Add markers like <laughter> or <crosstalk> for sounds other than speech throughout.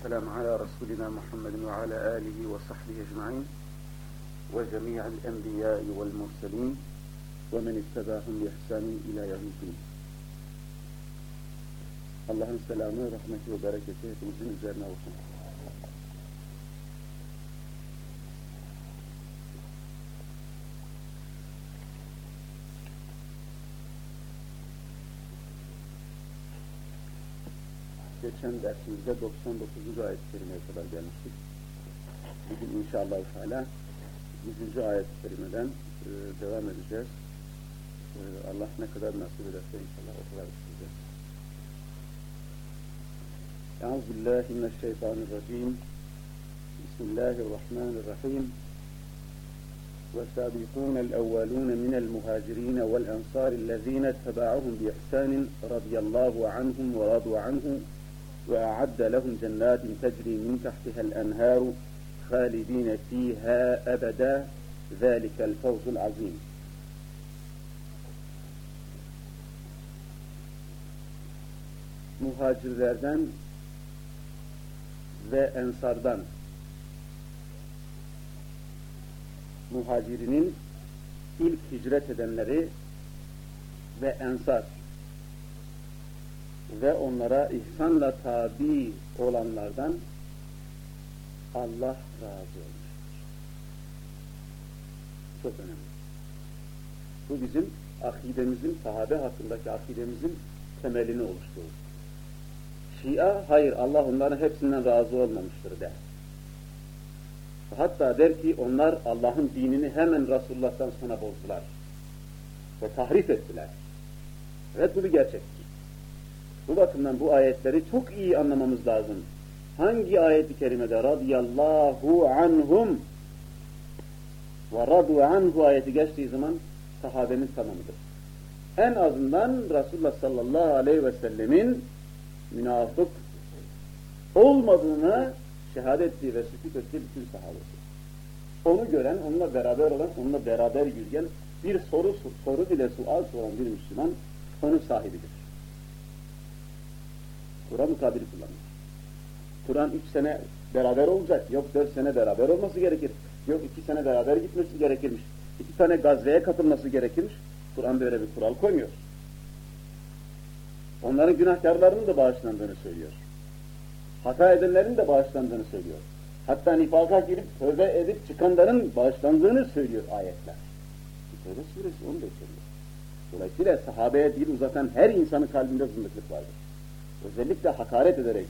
والسلام على رسولنا محمد وعلى آله وصحبه أجمعين وجميع الأنبياء والمرسلين ومن اتبعهم بإحسان إلى يوم الدين Allah'ın selamı, rahmeti ve bereketi hepimizin üzerine. Geçen dersimizde 99. ayet-i kerimeye kadar gelmiştik. Bugün inşallah Teala 100. ayet-i kerimeden e, devam edeceğiz. E, Allah ne kadar nasip ederse inşallah o kadar isteyeceğiz. Euzubillahimineşşeytanirracim. Bismillahirrahmanirrahim. والسابقون الأولون من المهاجرين والأنصار الذين اتبعوهم بإحسان رضي الله عنهم ورضوا عنه وأعد لهم جنات تجري من تحتها الأنهار خالدين فيها أبدا ذلك الفوز العظيم muhacirlerden ve ensardan muhacirinin ilk hicret edenleri ve ensar ve onlara ihsanla tabi olanlardan Allah razı olmuş. Çok önemli. Bu bizim akidemizin, sahabe hakkındaki akidemizin temelini oluşturur. Şia, hayır Allah onların hepsinden razı olmamıştır der. Hatta der ki onlar Allah'ın dinini hemen Resulullah'tan sonra bozdular. Ve tahrif ettiler. Evet bu bir gerçektir. Bu bakımdan bu ayetleri çok iyi anlamamız lazım. Hangi ayeti kerimede radıyallahu anhum ve radu anhu ayeti geçtiği zaman sahabenin tamamıdır. En azından Resulullah sallallahu aleyhi ve sellemin münafık olmadığına şehadet ettiği ve sükut ettiği bütün sahabesi. Onu gören, onunla beraber olan, onunla beraber yürüyen bir soru soru bile sual soran bir Müslüman onun sahibidir. Kur'an tabiri kullanıyor. Kur'an üç sene beraber olacak, yok dört sene beraber olması gerekir, yok iki sene beraber gitmesi gerekirmiş, iki tane gazveye katılması gerekirmiş. Kur'an böyle bir kural koymuyor. Onların günahkarlarının da bağışlandığını söylüyor. Hata edenlerin de bağışlandığını söylüyor. Hatta nifaka girip tövbe edip çıkanların bağışlandığını söylüyor ayetler. Tövbe suresi onu da söylüyor. Dolayısıyla sahabeye dil uzatan her insanın kalbinde zındıklık vardır. Özellikle hakaret ederek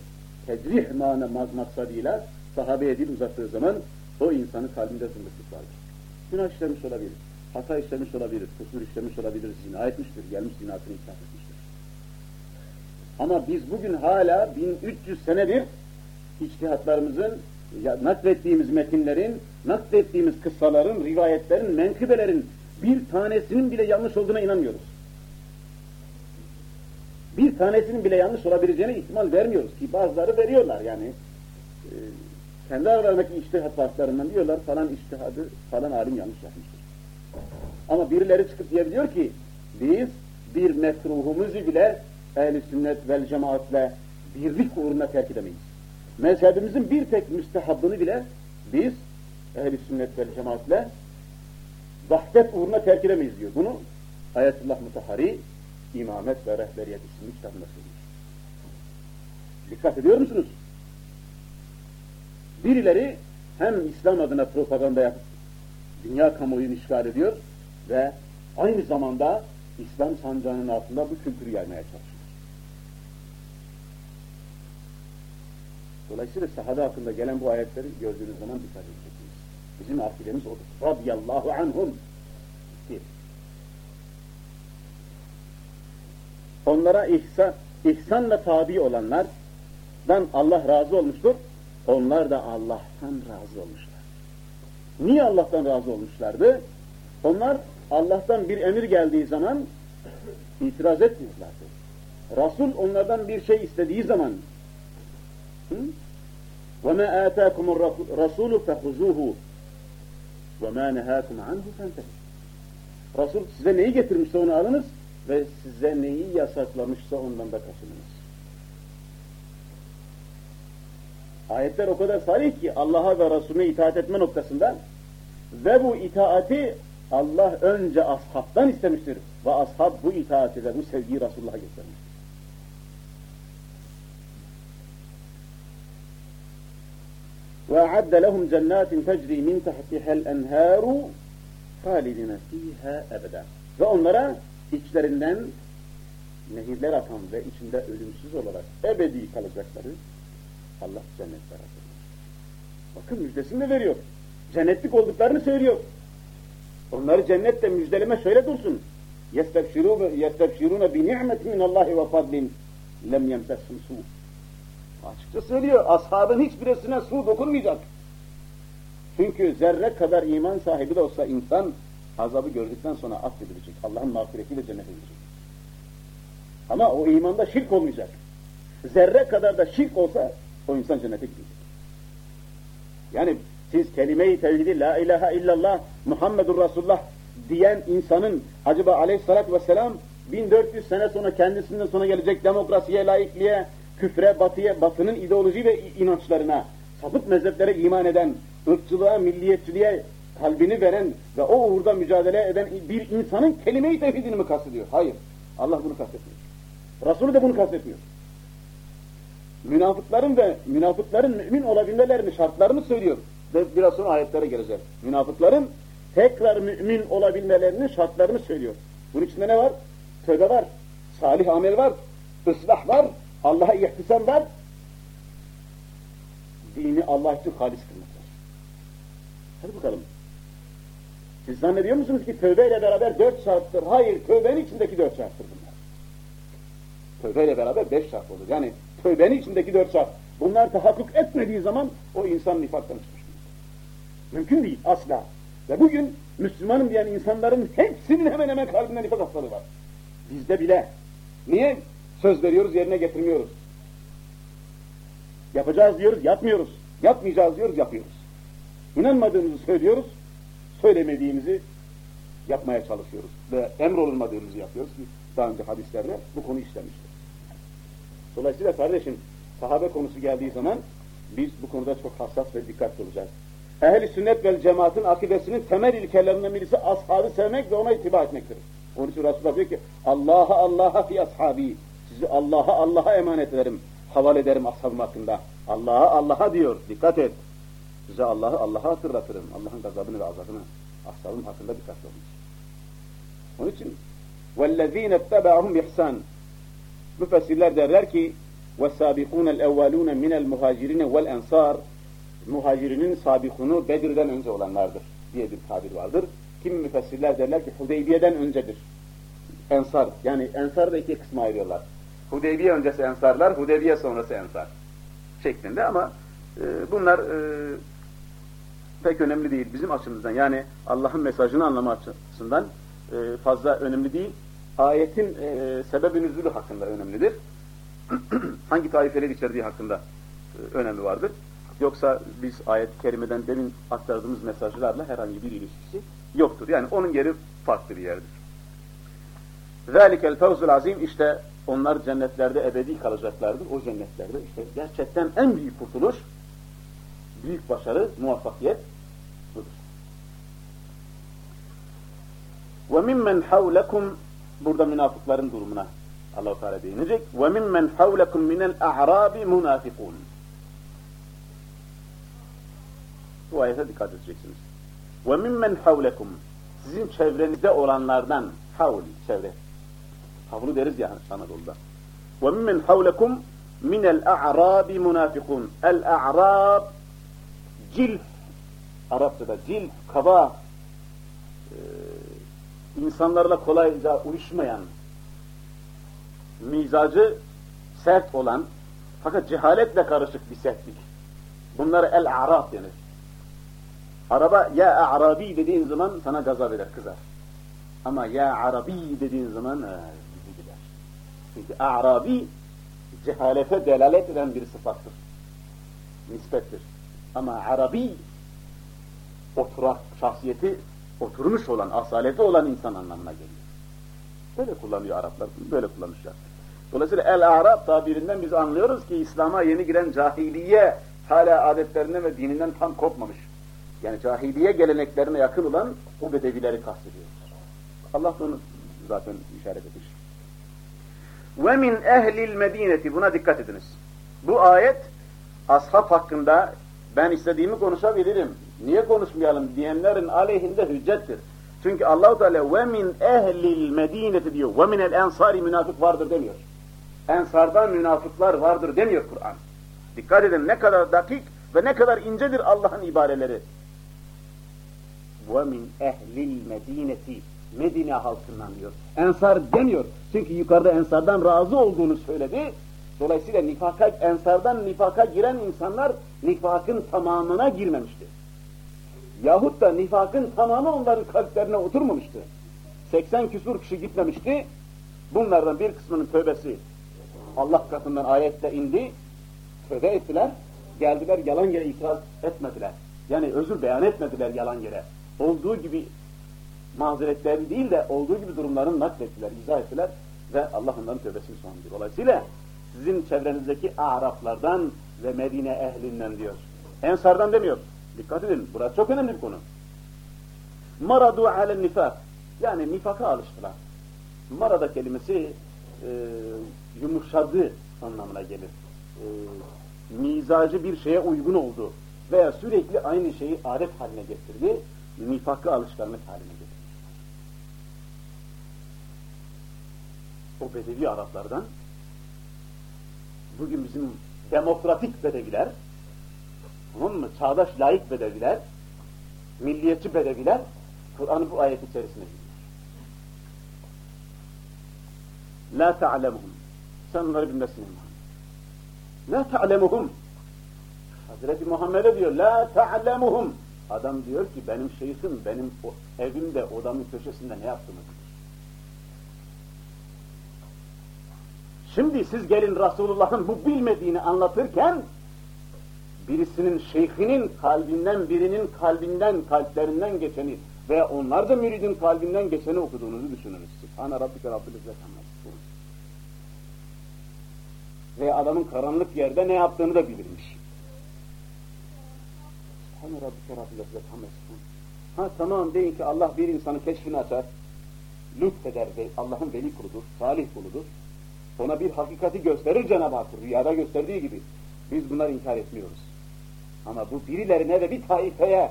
tecrih mana maksadıyla sahabeye dil uzattığı zaman o insanın kalbinde zındıklık vardır. Günah işlemiş olabilir, hata işlemiş olabilir, kusur işlemiş olabilir, zina etmiştir, gelmiş zinasını itiraf etmiştir. Ama biz bugün hala 1300 senedir içtihatlarımızın, naklettiğimiz metinlerin, naklettiğimiz kıssaların, rivayetlerin, menkıbelerin bir tanesinin bile yanlış olduğuna inanmıyoruz. Bir tanesinin bile yanlış olabileceğine ihtimal vermiyoruz ki bazıları veriyorlar yani. E, kendi aralarındaki içtihat farklarından diyorlar falan içtihadı falan alim yanlış yapmıştır. Ama birileri çıkıp diyebiliyor ki biz bir mekruhumuzu bile ehl sünnet vel cemaatle birlik uğruna terk edemeyiz. Mezhebimizin bir tek müstehabbını bile biz ehl sünnet vel cemaatle vahdet uğruna terk edemeyiz diyor. Bunu Ayetullah Mutahari İmamet ve Rehberiyet isimli kitabında söylüyor. Dikkat ediyor musunuz? Birileri hem İslam adına propaganda yapıp dünya kamuoyunu işgal ediyor ve aynı zamanda İslam sancağının altında bu kültürü yaymaya çalışıyor. Dolayısıyla sahabe hakkında gelen bu ayetleri gördüğünüz zaman dikkat edeceksiniz. Bizim akidemiz odur. Radiyallahu anhum. Bir. Onlara ihsan, ihsanla tabi olanlardan Allah razı olmuştur. Onlar da Allah'tan razı olmuşlar. Niye Allah'tan razı olmuşlardı? Onlar Allah'tan bir emir geldiği zaman itiraz etmiyorlardı. Resul onlardan bir şey istediği zaman وَمَا آتَاكُمُ الرَّسُولُ فَخُزُوهُ وَمَا نَهَاكُمْ عَنْهُ فَانْتَهُ Resul size neyi getirmişse onu alınız ve size neyi yasaklamışsa ondan da kaçınınız. Ayetler o kadar sarih ki Allah'a ve Resulüne itaat etme noktasında ve bu itaati Allah önce ashabtan istemiştir. Ve ashab bu itaati ve bu sevgiyi Resulullah'a göstermiştir. وَاَعَدَّ لَهُمْ جَنَّاتٍ تَجْرِي مِنْ تَحْتِهَا الْاَنْهَارُ خَالِدِينَ ف۪يهَا ebeden. Ve onlara içlerinden nehirler atan ve içinde ölümsüz olarak ebedi kalacakları Allah cennetler hazırlamış. Bakın müjdesini de veriyor. Cennetlik olduklarını söylüyor. Onları cennette müjdeleme şöyle dursun. يَسْتَبْشِرُونَ بِنِعْمَةٍ مِنَ اللّٰهِ وَفَضْلٍ لَمْ يَمْتَسْهُمْ سُوء Açıkça söylüyor, ashabın hiçbirisine su dokunmayacak. Çünkü zerre kadar iman sahibi de olsa insan azabı gördükten sonra affedilecek. Allah'ın mağfiretiyle cennete gidecek. Ama o imanda şirk olmayacak. Zerre kadar da şirk olsa o insan cennete gidecek. Yani siz kelime-i tevhidi la ilahe illallah Muhammedur Resulullah diyen insanın acaba aleyhissalatü vesselam 1400 sene sonra kendisinden sonra gelecek demokrasiye, laikliğe, küfre, batıya, batının ideoloji ve inançlarına, sapık mezheplere iman eden, ırkçılığa, milliyetçiliğe kalbini veren ve o uğurda mücadele eden bir insanın kelime-i tevhidini mi kastediyor? Hayır. Allah bunu kastetmiyor. Resulü de bunu kastetmiyor. Münafıkların ve münafıkların mümin olabilmelerini, şartlarını söylüyor. Ve biraz sonra ayetlere geleceğiz. Münafıkların tekrar mümin olabilmelerinin şartlarını söylüyor. Bunun içinde ne var? Tövbe var, salih amel var, ıslah var, Allah'a ihtisam var, dini Allah için halis kılmak var. Hadi bakalım. Siz zannediyor musunuz ki tövbeyle beraber dört şarttır? Hayır, tövbenin içindeki dört şarttır bunlar. Tövbeyle beraber beş şart olur. Yani tövbenin içindeki dört şart. Bunlar tahakkuk etmediği zaman o insan nifaktan çıkmış. Mümkün değil asla. Ve bugün Müslümanım diyen insanların hepsinin hemen hemen kalbinde nifak hastalığı var. Bizde bile. Niye? Söz veriyoruz yerine getirmiyoruz. Yapacağız diyoruz yapmıyoruz. Yapmayacağız diyoruz yapıyoruz. İnanmadığımızı söylüyoruz. Söylemediğimizi yapmaya çalışıyoruz. Ve emrolunmadığımızı yapıyoruz ki daha önce hadislerde bu konu işlemiştir. Dolayısıyla kardeşim sahabe konusu geldiği zaman biz bu konuda çok hassas ve dikkatli olacağız. Ehl-i sünnet vel cemaatin akidesinin temel ilkelerinden birisi ashabı sevmek ve ona itibar etmektir. Onun için Resulullah diyor ki Allah'a Allah'a fi ashabi sizi Allah'a Allah'a emanet ederim. Havale ederim ashabım hakkında. Allah'a Allah'a diyor. Dikkat et. Size Allah'ı Allah'a hatırlatırım. Allah'ın gazabını ve azabını. Ashabım hakkında dikkatli olun. Onun için وَالَّذ۪ينَ اتَّبَعُهُمْ ihsan Müfessirler derler ki وَالسَّابِقُونَ الْاَوَّلُونَ مِنَ الْمُهَاجِرِينَ وَالْاَنْصَارِ Muhacirinin sabikunu Bedir'den önce olanlardır diye bir tabir vardır. Kimi müfessirler derler ki Hudeybiye'den öncedir. Ensar, yani Ensar da iki kısma ayırıyorlar. Hudeybiye öncesi Ensarlar, Hudeybiye sonrası Ensar şeklinde ama e, bunlar e, pek önemli değil bizim açımızdan. Yani Allah'ın mesajını anlama açısından e, fazla önemli değil. Ayetin e, sebebi nüzulü hakkında önemlidir. <clears throat> Hangi taifeler içerdiği hakkında e, önemi vardır. Yoksa biz ayet-i kerimeden demin aktardığımız mesajlarla herhangi bir ilişkisi yoktur. Yani onun yeri farklı bir yerdir. ذَٰلِكَ الْفَوْزُ azim işte onlar cennetlerde ebedi kalacaklardır. O cennetlerde işte gerçekten en büyük kurtuluş, büyük başarı, muvaffakiyet Ve mimmen havlekum burada münafıkların durumuna Allah-u Teala değinecek. Ve mimmen havlekum minel a'rabi munafikun. Bu ayete dikkat edeceksiniz. Ve mimmen sizin çevrenizde olanlardan havl çevre. Havlu deriz ya Anadolu'da. Ve mimmen havlekum minel a'rabi munafikun. El a'rab cilf Arapçada cilf, kaba insanlarla kolayca uyuşmayan mizacı sert olan fakat cehaletle karışık bir sertlik. Bunlara el-a'rab denir. Araba ya Arabi dediğin zaman sana gazap eder, kızar. Ama ya Arabi dediğin zaman bizi gider. Çünkü Arabi cehalete delalet eden bir sıfattır. Nispettir. Ama Arabi oturak, şahsiyeti oturmuş olan, asaleti olan insan anlamına geliyor. Böyle kullanıyor Araplar, böyle kullanmışlar. Dolayısıyla el-Arab tabirinden biz anlıyoruz ki İslam'a yeni giren cahiliye hala adetlerinden ve dininden tam kopmamış. Yani cahiliye geleneklerine yakın olan o bedevileri kastediyor. Allah onu zaten işaret etmiş. Ve min ehlil medineti buna dikkat ediniz. Bu ayet ashab hakkında ben istediğimi konuşabilirim. Niye konuşmayalım diyenlerin aleyhinde hüccettir. Çünkü Allahu Teala ve min ehlil medineti diyor. Ve min el ensari münafık vardır demiyor. Ensardan münafıklar vardır demiyor Kur'an. Dikkat edin ne kadar dakik ve ne kadar incedir Allah'ın ibareleri. Ve min ehlil medineti Medine halkından diyor. Ensar demiyor. Çünkü yukarıda ensardan razı olduğunu söyledi. Dolayısıyla nifaka, ensardan nifaka giren insanlar nifakın tamamına girmemişti. Yahut da nifakın tamamı onların kalplerine oturmamıştı. 80 küsur kişi gitmemişti. Bunlardan bir kısmının tövbesi Allah katından ayette indi. Tövbe ettiler. Geldiler yalan yere itiraz etmediler. Yani özür beyan etmediler yalan yere. Olduğu gibi mazeretlerini değil de olduğu gibi durumlarını naklettiler, izah ettiler ve Allah onların tövbesini sonlandı. Dolayısıyla sizin çevrenizdeki Araplardan ve Medine ehlinden diyor. Ensardan demiyor. Dikkat edin, burası çok önemli bir konu. Maradu alen nifak. Yani nifaka alıştılar. Marada kelimesi e, yumuşadı anlamına gelir. E, mizacı bir şeye uygun oldu veya sürekli aynı şeyi adet haline getirdi, nifakı alışkanlık haline getirdi. O Bedevi Araplardan bugün bizim demokratik Bedeviler tamam mı? Çağdaş layık Bedeviler milliyetçi Bedeviler Kur'an'ı bu ayet içerisine giriyor. La ta'lemuhum. Sen onları bilmesin La ta'lemuhum. Hazreti Muhammed'e diyor la ta'lemuhum. Adam diyor ki benim şeyhim benim evimde odamın köşesinde ne yaptığını bilir. Şimdi siz gelin Resulullah'ın bu bilmediğini anlatırken birisinin şeyhinin kalbinden birinin kalbinden kalplerinden geçeni veya onlar da müridin kalbinden geçeni okuduğunuzu düşününüz. Sübhane Rabbike Rabbil İzzet Veya adamın karanlık yerde ne yaptığını da bilirmiş. Sübhane Rabbike Rabbil İzzet Ha tamam deyin ki Allah bir insanın keşfini açar, lütfeder, Allah'ın veli kuludur, salih kuludur. Ona bir hakikati gösterir Cenab-ı Hak, rüyada gösterdiği gibi. Biz bunları inkar etmiyoruz. Ama bu birilerine ve bir taifeye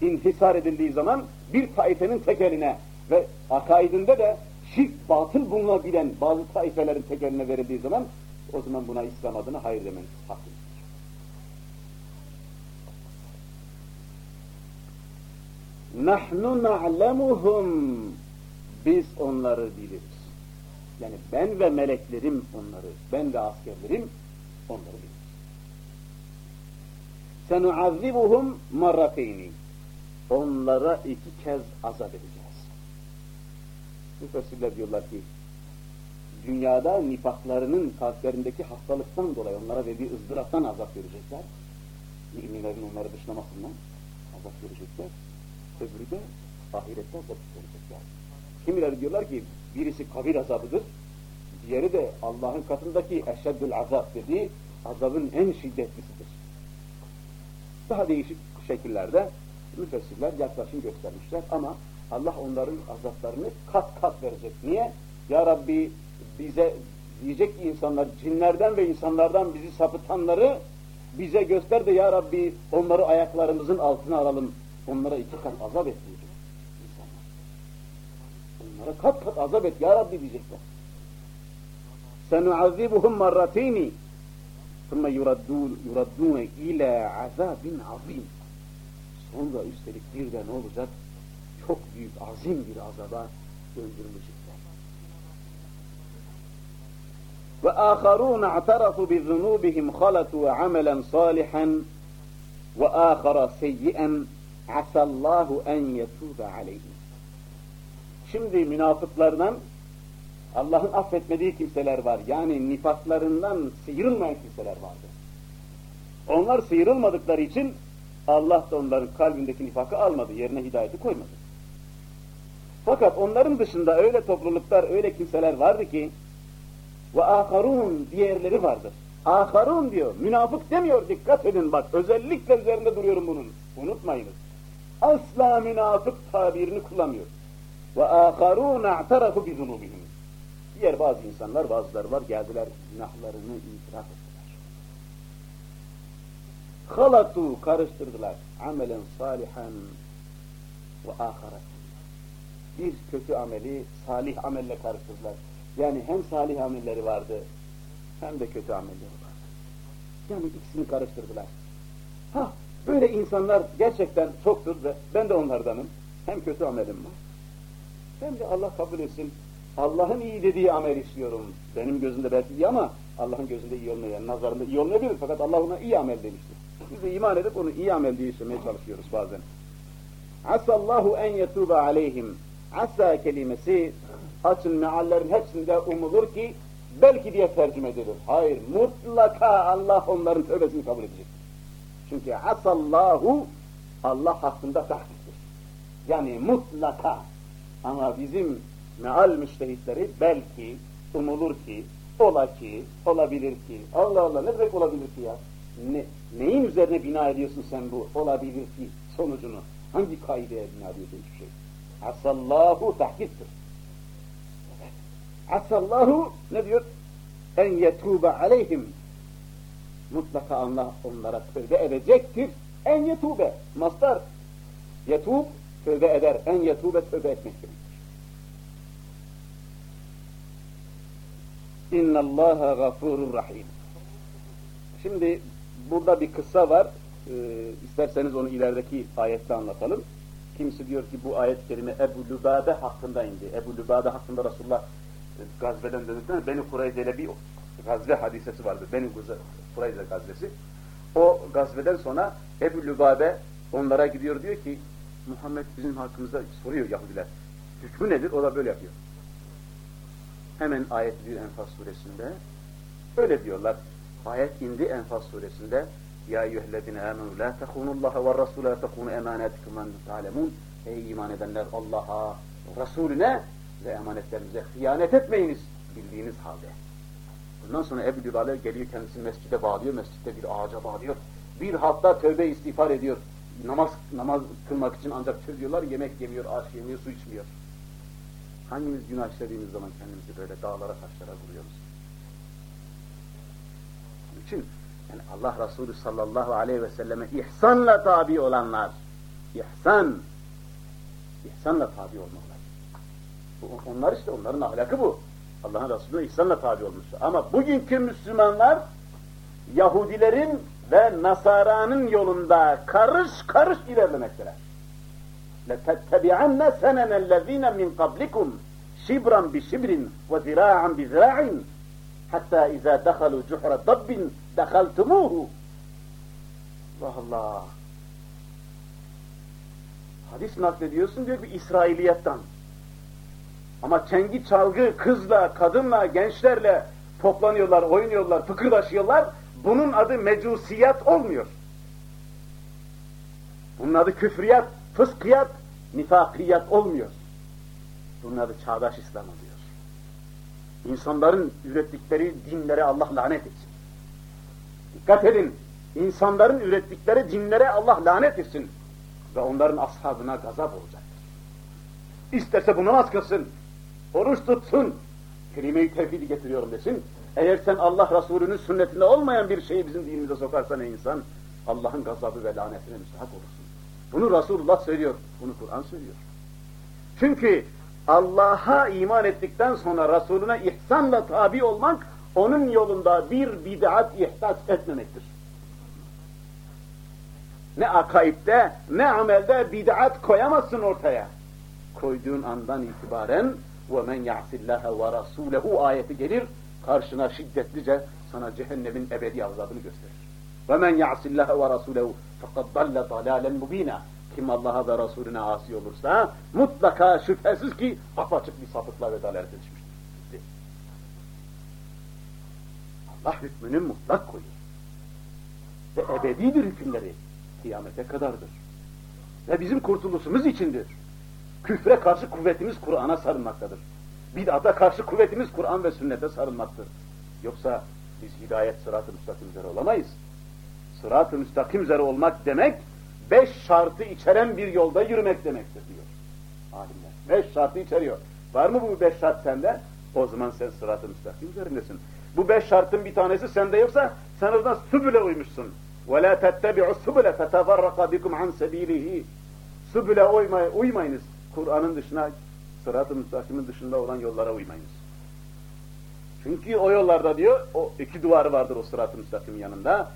inhisar edildiği zaman bir taifenin tekeline ve akaidinde de şirk, batıl bulunabilen bazı taifelerin tekeline verildiği zaman o zaman buna İslam adına hayır demeniz hakkıdır. Nahnu na'lemuhum biz onları biliriz. Yani ben ve meleklerim onları, ben ve askerlerim onları bilir. Senuazzibuhum marrateyni. Onlara iki kez azap edeceğiz. Müfessirler diyorlar ki, dünyada nifaklarının kalplerindeki hastalıktan dolayı onlara verdiği ızdıraptan azap görecekler. Müminlerin onları dışlamasından azap görecekler. Öbürü de ahirette azap görecekler. Kimileri diyorlar ki birisi kabir azabıdır, diğeri de Allah'ın katındaki eşeddül azap dediği azabın en şiddetlisidir. Daha değişik şekillerde müfessirler yaklaşım göstermişler ama Allah onların azaplarını kat kat verecek. Niye? Ya Rabbi bize diyecek ki insanlar cinlerden ve insanlardan bizi sapıtanları bize göster de ya Rabbi onları ayaklarımızın altına alalım. Onlara iki kat azap et diyecek insanlar. Onlara kat kat azap et ya Rabbi diyecekler. Senuazibuhum marrateyni ثُمَّ يُرَدُّونَ اِلَى عَذَابٍ azim. Sonra üstelik bir de ne olacak? Çok büyük, azim bir azaba döndürülecekler. وآخرون اعترفوا بذنوبهم خلطوا عملا صالحا وآخر سيئا عسى الله أن يتوب عليهم. Şimdi münafıklardan Allah'ın affetmediği kimseler var. Yani nifaklarından sıyrılmayan kimseler vardır. Onlar sıyrılmadıkları için Allah da onların kalbindeki nifakı almadı, yerine hidayeti koymadı. Fakat onların dışında öyle topluluklar, öyle kimseler vardı ki ve akarun diğerleri vardır. Aharun diyor. Münafık demiyor. Dikkat edin bak. Özellikle üzerinde duruyorum bunun. Unutmayınız. Asla münafık tabirini kullanmıyor. Ve aharun a'tarafu bi zunubihim. Diğer bazı insanlar, bazıları var geldiler günahlarını itiraf ettiler. Halatu karıştırdılar. Amelen salihan ve aharet. Bir kötü ameli salih amelle karıştırdılar. Yani hem salih amelleri vardı hem de kötü amelleri vardı. Yani ikisini karıştırdılar. Ha böyle insanlar gerçekten çoktur ve ben de onlardanım. Hem kötü amelim var. Hem de Allah kabul etsin. Allah'ın iyi dediği amel istiyorum. Benim gözümde belki iyi ama Allah'ın gözünde iyi olmayan, nazarında iyi olmayabilir fakat Allah ona iyi amel demiştir. Biz de iman edip onu iyi amel diye işlemeye çalışıyoruz bazen. Asallahu en yetuba aleyhim. Asa kelimesi açın meallerin hepsinde umulur ki belki diye tercüme edilir. Hayır, mutlaka Allah onların tövbesini kabul edecek. Çünkü asallahu Allah hakkında tahdittir. Yani mutlaka ama bizim meal müştehitleri belki, umulur ki, ola ki, olabilir ki. Allah Allah ne demek olabilir ki ya? Ne, neyin üzerine bina ediyorsun sen bu olabilir ki sonucunu? Hangi kaideye bina ediyorsun hiçbir şey? Asallahu tahkittir. Asallahu ne diyor? En yetuba aleyhim. Mutlaka Allah onlara tövbe edecektir. En yetube. Mastar. Yetub tövbe eder. En yetube tövbe etmek demektir. İnnallâhe gafurur rahim. Şimdi burada bir kıssa var. Ee, isterseniz onu ilerideki ayette anlatalım. Kimisi diyor ki bu ayet kelime Ebu Lübade hakkında indi. Ebu Lübade hakkında Resulullah e, gazveden döndükten Beni Kureyze bir gazve hadisesi vardı. Beni Kureyze gazvesi. O gazveden sonra Ebu Lübade onlara gidiyor diyor ki Muhammed bizim hakkımızda soruyor Yahudiler. Hükmü nedir? O da böyle yapıyor. Hemen ayet bir Enfas suresinde öyle diyorlar. Ayet indi Enfas suresinde Ya eyyühellezine amenu la tehunullaha ve rasule tehunu emanetikum ta'lemun Ey iman edenler Allah'a, Resulüne ve emanetlerimize hıyanet etmeyiniz bildiğiniz halde. Bundan sonra Ebu Lübale geliyor kendisini mescide bağlıyor, mescitte bir ağaca bağlıyor. Bir hafta tövbe istiğfar ediyor. Namaz namaz kılmak için ancak çözüyorlar, yemek yemiyor, aç yemiyor, su içmiyor. Hangimiz günah işlediğimiz zaman kendimizi böyle dağlara taşlara vuruyoruz? Onun için yani Allah Resulü sallallahu aleyhi ve selleme ihsanla tabi olanlar, ihsan, ihsanla tabi olmalılar. Bu, onlar işte onların ahlakı bu. Allah'ın Resulüne ihsanla tabi olmuşlar. Ama bugünkü Müslümanlar Yahudilerin ve Nasara'nın yolunda karış karış ilerlemekteler. لَتَتَّبِعَنَّ سَنَنَ الَّذ۪ينَ مِنْ قَبْلِكُمْ شِبْرًا بِشِبْرٍ وَذِرَاعًا بِذِرَاعٍ حَتَّى اِذَا دَخَلُوا جُحْرَ ضَبٍ دَخَلْتُمُوهُ Allah Allah. Hadis naklediyorsun diyor bir İsrailiyattan. Ama çengi çalgı kızla, kadınla, gençlerle toplanıyorlar, oynuyorlar, fıkırdaşıyorlar. Bunun adı mecusiyat olmuyor. Bunun adı küfriyat, fıskiyat, nifakiyat olmuyor. Bunun adı çağdaş İslam oluyor. İnsanların ürettikleri dinlere Allah lanet etsin. Dikkat edin, insanların ürettikleri dinlere Allah lanet etsin. Ve onların ashabına gazap olacaktır. İsterse bu namaz kılsın, oruç tutsun, kelime-i tevhidi getiriyorum desin. Eğer sen Allah Resulü'nün sünnetinde olmayan bir şeyi bizim dinimize sokarsan insan, Allah'ın gazabı ve lanetine müstahak olursun. Bunu Resulullah söylüyor, bunu Kur'an söylüyor. Çünkü Allah'a iman ettikten sonra Resulüne ihsanla tabi olmak, onun yolunda bir bid'at ihtaç etmemektir. Ne akaidde, ne amelde bid'at koyamazsın ortaya. Koyduğun andan itibaren وَمَنْ يَعْسِ اللّٰهَ وَرَسُولَهُ ayeti gelir, karşına şiddetlice sana cehennemin ebedi azabını gösterir. وَمَنْ يَعْسِ اللّٰهَ وَرَسُولَهُ فَقَدْ ضَلَّ ضَلَالًا مُب۪ينًا Kim Allah'a ve Resulüne asi olursa mutlaka şüphesiz ki apaçık bir sapıkla ve dalalete düşmüştür. Allah hükmünü mutlak koyuyor. Ve ebedidir hükümleri. Kıyamete kadardır. Ve bizim kurtuluşumuz içindir. Küfre karşı kuvvetimiz Kur'an'a sarılmaktadır. Bid'ata karşı kuvvetimiz Kur'an ve sünnete sarılmaktır. Yoksa Biz hidayet sırat-ı müstakim üzere olamayız. Sırat-ı müstakim üzere olmak demek, beş şartı içeren bir yolda yürümek demektir diyor alimler. Beş şartı içeriyor. Var mı bu beş şart sende? O zaman sen sırat-ı müstakim üzerindesin. Bu beş şartın bir tanesi sende yoksa sen oradan sübüle uymuşsun. وَلَا تَتَّبِعُ السُّبُلَ فَتَفَرَّقَ بِكُمْ عَنْ سَب۪يلِهِ Sübüle uymay uymayınız. Kur'an'ın dışına, sırat-ı müstakimin dışında olan yollara uymayınız. Çünkü o yollarda diyor, o iki duvar vardır o sırat-ı müstakimin yanında.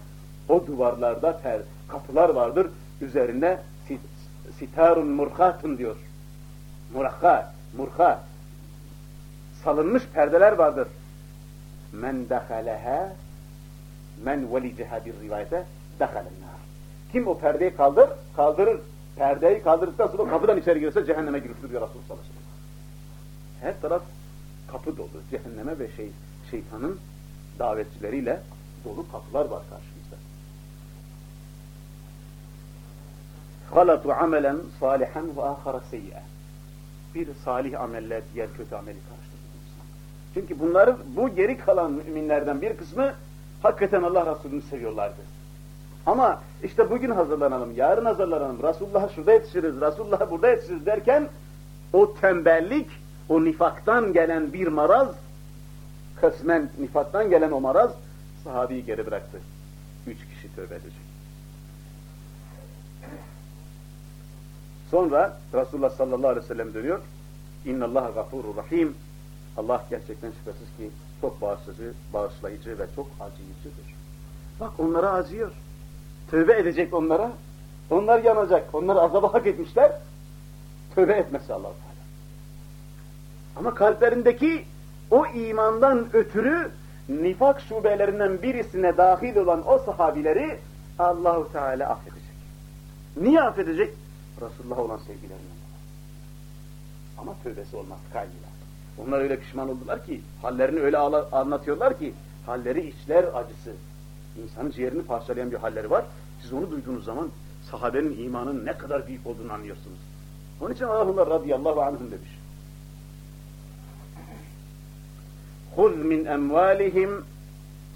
O duvarlarda ter, kapılar vardır. Üzerinde sit, sitarun murhatun diyor. Murakka, murha. Salınmış perdeler vardır. Men dehaleha men veliceha bir rivayete dehalen Kim o perdeyi kaldır, kaldırır. Perdeyi kaldırdıktan sonra kapıdan içeri girerse cehenneme girmiştir diyor Resulullah sallallahu. Her taraf kapı dolu. Cehenneme ve şey, şeytanın davetçileriyle dolu kapılar var karşımızda. Halatu amelen salihan ve ahara. Bir salih amelle diğer kötü ameli karşıladı. Çünkü bunları bu geri kalan müminlerden bir kısmı hakikaten Allah Resulü'nü seviyorlardı. Ama işte bugün hazırlanalım, yarın hazırlanalım, Resulullah'a şurada yetişiriz, Resulullah'a burada yetişiriz derken o tembellik, o nifaktan gelen bir maraz, kısmen nifaktan gelen o maraz sahabeyi geri bıraktı. Üç kişi tövbe edecek. Sonra Resulullah sallallahu aleyhi ve sellem dönüyor. İnna Allah gafurur rahim. Allah gerçekten şüphesiz ki çok bağışlayıcı, bağışlayıcı ve çok acıyıcıdır. Bak onlara acıyor. Tövbe edecek onlara. Onlar yanacak. Onlar azaba hak etmişler. Tövbe etmesi allah Teala. Ama kalplerindeki o imandan ötürü nifak şubelerinden birisine dahil olan o sahabileri Allahu Teala affedecek. Niye affedecek? Resulullah olan sevgilerinden. Ama tövbesi olmaz kaydıyla. Onlar öyle pişman oldular ki, hallerini öyle anlatıyorlar ki, halleri içler acısı. İnsanın ciğerini parçalayan bir halleri var. Siz onu duyduğunuz zaman sahabenin imanın ne kadar büyük olduğunu anlıyorsunuz. Onun için Allah onlar radıyallahu anhum demiş. خُذْ مِنْ اَمْوَالِهِمْ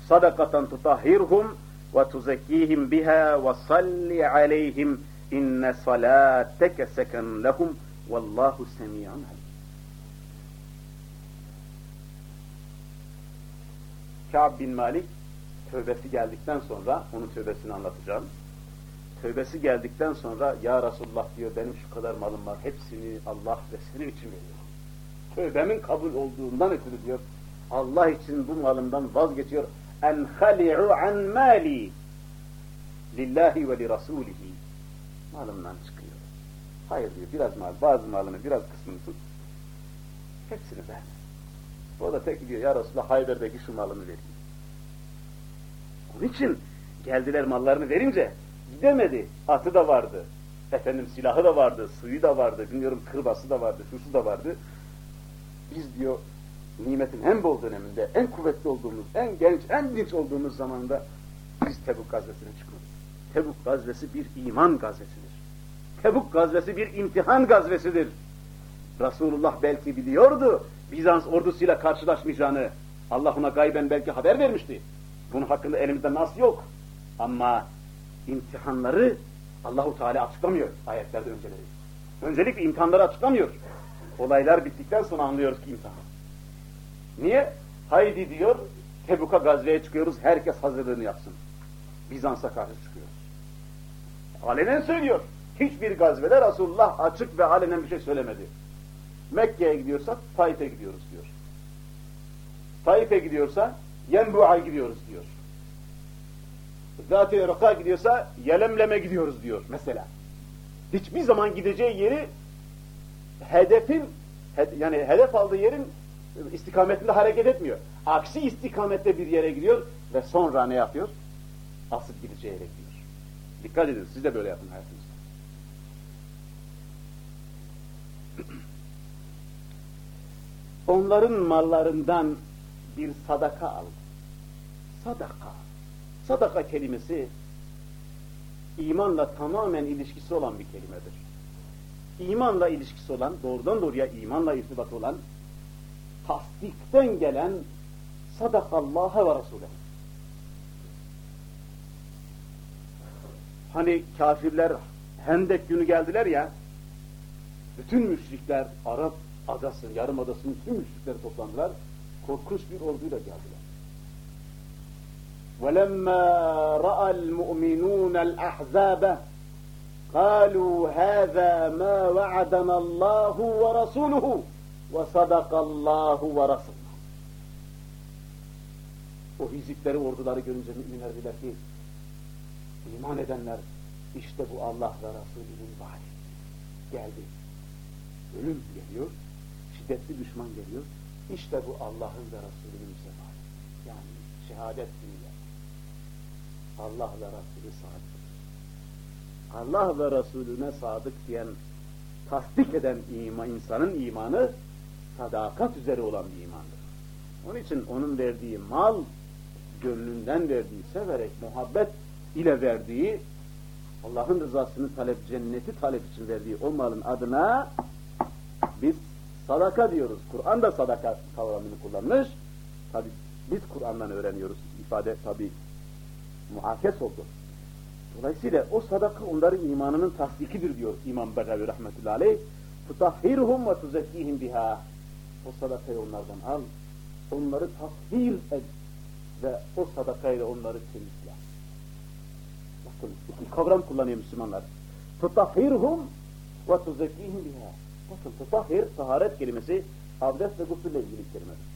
صَدَقَةً تُطَهِّرْهُمْ وَتُزَكِّيهِمْ بِهَا وَصَلِّ عَلَيْهِمْ inne salateke seken lehum vallahu semiyan Ka'b bin Malik tövbesi geldikten sonra onun tövbesini anlatacağım. Tövbesi geldikten sonra ya Resulullah diyor benim şu kadar malım var hepsini Allah ve senin için veriyorum. Tövbemin kabul olduğundan ötürü diyor Allah için bu malımdan vazgeçiyor. En hali'u an mali lillahi ve li rasulihi malımdan çıkıyor. Hayır diyor biraz mal, bazı malını biraz kısmını tut. Hepsini ver. O da tek diyor ya Resulallah Hayber'deki şu malını vereyim. Onun için geldiler mallarını verince gidemedi. Atı da vardı. Efendim silahı da vardı, suyu da vardı, bilmiyorum kırbası da vardı, şusu da vardı. Biz diyor nimetin en bol döneminde, en kuvvetli olduğumuz, en genç, en dinç olduğumuz zamanda biz Tebuk gazvesine çıkmadık. Tebuk gazvesi bir iman gazvesidir. Tebuk gazvesi bir imtihan gazvesidir. Resulullah belki biliyordu Bizans ordusuyla karşılaşmayacağını. Allah ona gayben belki haber vermişti. Bunun hakkında elimizde nas yok. Ama imtihanları Allahu Teala açıklamıyor ayetlerde önceleri. Öncelikle imtihanları açıklamıyor. Olaylar bittikten sonra anlıyoruz ki imtihan. Niye? Haydi diyor, Tebuk'a gazveye çıkıyoruz, herkes hazırlığını yapsın. Bizans'a karşı çıkıyoruz. Alenen söylüyor. Hiçbir gazvede Resulullah açık ve alenen bir şey söylemedi. Mekke'ye gidiyorsa Taif'e gidiyoruz diyor. Taif'e gidiyorsa Yenbu'a gidiyoruz diyor. Zat-ı gidiyorsa Yelemlem'e gidiyoruz diyor mesela. Hiçbir zaman gideceği yeri hedefin yani hedef aldığı yerin istikametinde hareket etmiyor. Aksi istikamette bir yere gidiyor ve sonra ne yapıyor? Asıl gideceği yere gidiyor. Dikkat edin, siz de böyle yapın hayatınızda. onların mallarından bir sadaka aldı. Sadaka. Sadaka kelimesi imanla tamamen ilişkisi olan bir kelimedir. İmanla ilişkisi olan, doğrudan doğruya imanla irtibatı olan, tasdikten gelen sadakallaha ve Resulü'ne. Hani kafirler Hendek günü geldiler ya, bütün müşrikler, Arap adası, yarım adasının tüm müşrikleri toplandılar. Korkunç bir orduyla geldiler. وَلَمَّا رَأَى الْمُؤْمِنُونَ الْأَحْزَابَ قالوا هذا ما وعدنا الله ورسوله وصدق الله ورسوله O hizipleri, orduları görünce müminler dediler ki iman edenler işte bu Allah ve Resulü'nün vaadi. Geldi. Ölüm geliyor, şiddetli düşman geliyor. İşte bu Allah'ın ve Resulü'nün vaadi. Yani şehadet günü Allah ve Resulü sadık. Allah ve Resulüne sadık diyen, tasdik eden iman, insanın imanı sadakat üzere olan bir imandır. Onun için onun verdiği mal, gönlünden verdiği, severek, muhabbet ile verdiği, Allah'ın rızasını talep, cenneti talep için verdiği o malın adına biz sadaka diyoruz. Kur'an da sadaka kavramını kullanmış. Tabi biz Kur'an'dan öğreniyoruz. İfade tabi muhakes oldu. Dolayısıyla o sadaka onların imanının tasdikidir diyor İmam Begavi rahmetullahi aleyh. Tutahhirhum ve tuzekkihim biha. O sadakayı onlardan al. Onları tahhir et ve o sadakayla onları temizle. Bakın iki kavram kullanıyor Müslümanlar. Tutahhirhum ve tuzekkihim biha. Bakın tutahhir, taharet kelimesi abdest ve gusülle ilgili kelimedir.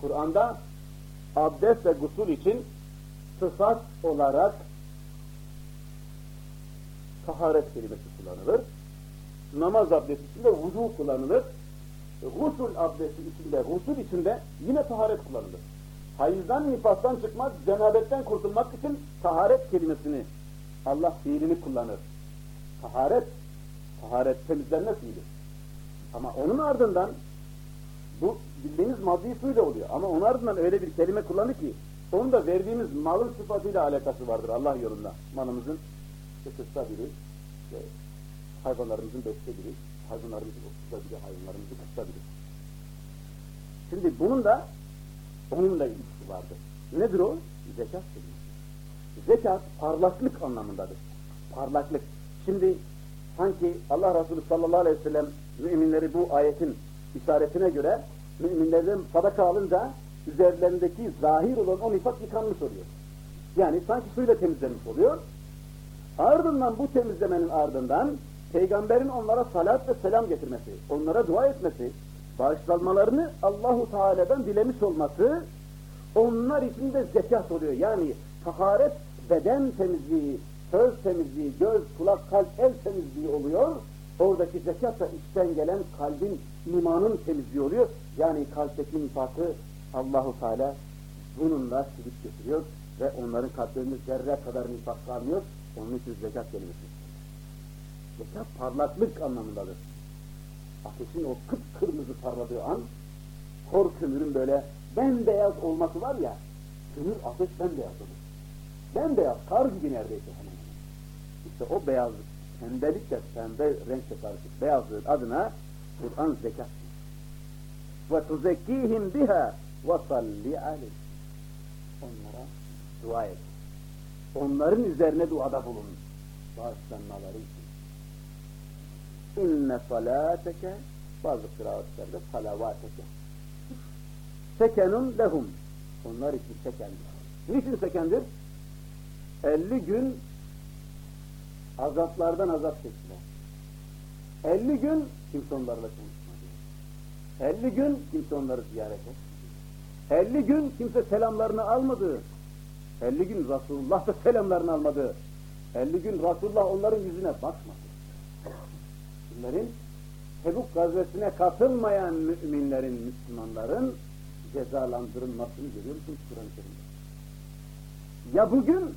Kur'an'da abdest ve gusül için sıfat olarak taharet kelimesi kullanılır. Namaz abdesti içinde vudu kullanılır. Husul abdesti içinde, husul içinde yine taharet kullanılır. Hayızdan, nifastan çıkmak, cenabetten kurtulmak için taharet kelimesini Allah fiilini kullanır. Taharet, taharet temizlenme fiili. Ama onun ardından bu bildiğiniz maddi suyla oluyor. Ama onun ardından öyle bir kelime kullanır ki onun da verdiğimiz malın sıfatıyla alakası vardır Allah yolunda. Malımızın kısta biri, işte hayvanlarımızın beşte biri, hayvanlarımızın otuzda biri, hayvanlarımızın kısta biri. Şimdi bunun da onunla ilgisi vardır. Nedir o? Zekat. Zekat parlaklık anlamındadır. Parlaklık. Şimdi sanki Allah Resulü sallallahu aleyhi ve sellem müminleri bu ayetin işaretine göre müminlerin sadaka alınca üzerlerindeki zahir olan o nifak yıkanmış oluyor. Yani sanki suyla temizlenmiş oluyor. Ardından bu temizlemenin ardından peygamberin onlara salat ve selam getirmesi, onlara dua etmesi, bağışlanmalarını Allahu Teala'dan dilemiş olması onlar için de zekat oluyor. Yani taharet beden temizliği, söz temizliği, göz, kulak, kalp, el temizliği oluyor. Oradaki zekat da içten gelen kalbin, imanın temizliği oluyor. Yani kalpteki nifakı Allahu Teala bununla silip götürüyor ve onların kalplerinde zerre kadar nifak kalmıyor. Onun için zekat kelimesi. Zekat parlaklık anlamındadır. Ateşin o kıpkırmızı parladığı an, kor kömürün böyle bembeyaz olması var ya, kömür ateş bembeyaz olur. Bembeyaz, kar gibi neredeyse hemen. İşte o beyazlık, pembelikle pembe renkle karışık beyazlığın adına Kur'an zekat ve tuzekkihim biha ve salli aleyh. Onlara dua et. Onların üzerine duada bulun. Bağışlanmaları için. İnne salateke bazı kıraatlerde salavateke. Sekenun lehum. Onlar için sekendir. Niçin sekendir? 50 gün azaplardan azap çektiler. 50 gün kimse onlarla konuşmadı. 50 gün kimse onları ziyaret etmedi. 50 gün kimse selamlarını almadı. 50 gün Resulullah da selamlarını almadı. 50 gün Resulullah onların yüzüne bakmadı. Bunların Tebuk gazvesine katılmayan müminlerin, Müslümanların cezalandırılmasını görüyor Kur'an-ı? Ya bugün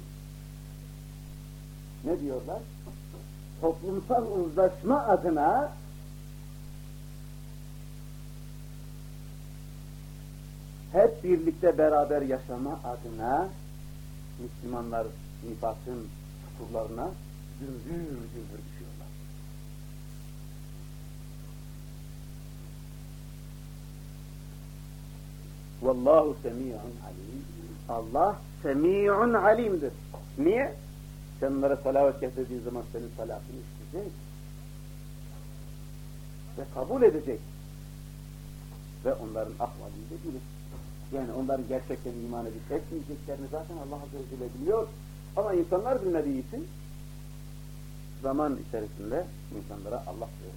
ne diyorlar? Toplumsal uzlaşma adına hep birlikte beraber yaşama adına Müslümanlar nifakın çukurlarına gümbür gümbür düşüyorlar. Vallahu semi'un alim. Allah semi'un alimdir. Niye? Sen onlara salavat getirdiğin zaman senin salatını isteyecek. Ve kabul edecek. Ve onların ahvalini de bilir. Yani onların gerçekten iman edip etmeyeceklerini zaten Allah Azze ve Celle biliyor. Ama insanlar bilmediği için zaman içerisinde insanlara Allah öğretiyor.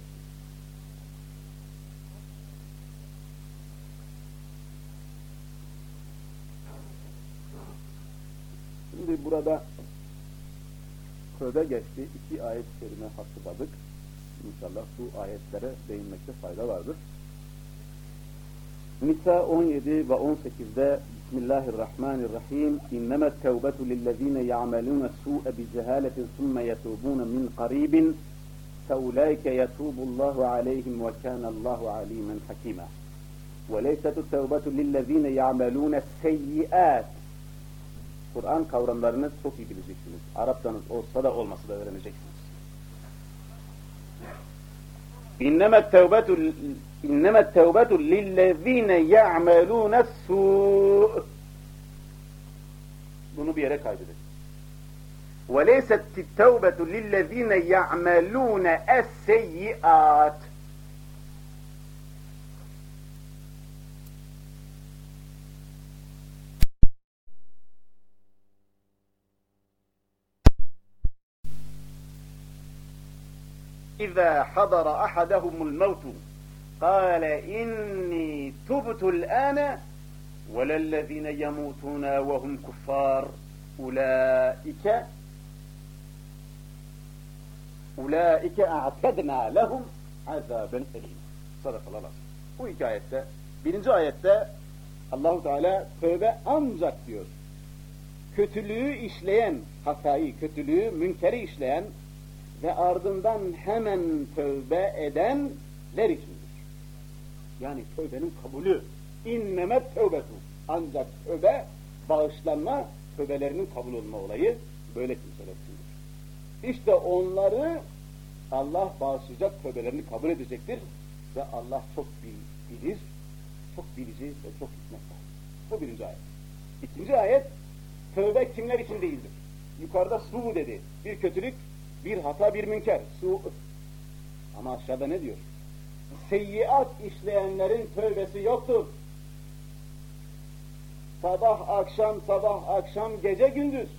Şimdi burada tövbe geçti. iki ayet kerime hatırladık. İnşallah bu ayetlere değinmekte fayda vardır. Nisa 17 ve 18'de Bismillahirrahmanirrahim İnnemet tevbetu lillezine ya'melune su'e bi cehaletin thumme yetubune min qaribin فَاُولَٰئِكَ يَتُوبُ اللّٰهُ عَلَيْهِمْ وَكَانَ اللّٰهُ عَلِيمًا حَكِيمًا وَلَيْسَتُ التَّوْبَةُ لِلَّذ۪ينَ يَعْمَلُونَ السَّيِّئَاتِ Kur'an kavramlarını çok iyi bileceksiniz. Arapçanız olsa da olmasa da öğreneceksiniz. İnnemet tevbetu innemet tevbetu lillezine ya'melune su Bunu bir yere kaydedin. وَلَيْسَتْ التَّوْبَةُ لِلَّذ۪ينَ يَعْمَلُونَ السَّيِّئَاتِ إذا حضر أحدهم الموت قال إني تبت الآن ولا الذين يموتون وهم كفار أولئك Ulaike a'tedna lehum azaben elim. Sadakallahu aleyhi. Bu iki ayette, birinci ayette Allahu Teala tövbe ancak diyor. Kötülüğü işleyen, hatayı, kötülüğü, münkeri işleyen ve ardından hemen tövbe edenler içindir. Yani tövbenin kabulü. İnnemet tövbetu. Ancak tövbe, bağışlanma, tövbelerinin kabul olma olayı böyle kimseler. İşte onları Allah bağışlayacak, tövbelerini kabul edecektir ve Allah çok bilir, çok bilici ve çok hikmet var. Bu birinci ayet. İkinci ayet, tövbe kimler için değildir? Yukarıda su dedi. Bir kötülük, bir hata, bir münker. Su. Ama aşağıda ne diyor? Seyyiat işleyenlerin tövbesi yoktur. Sabah akşam, sabah akşam, gece gündüz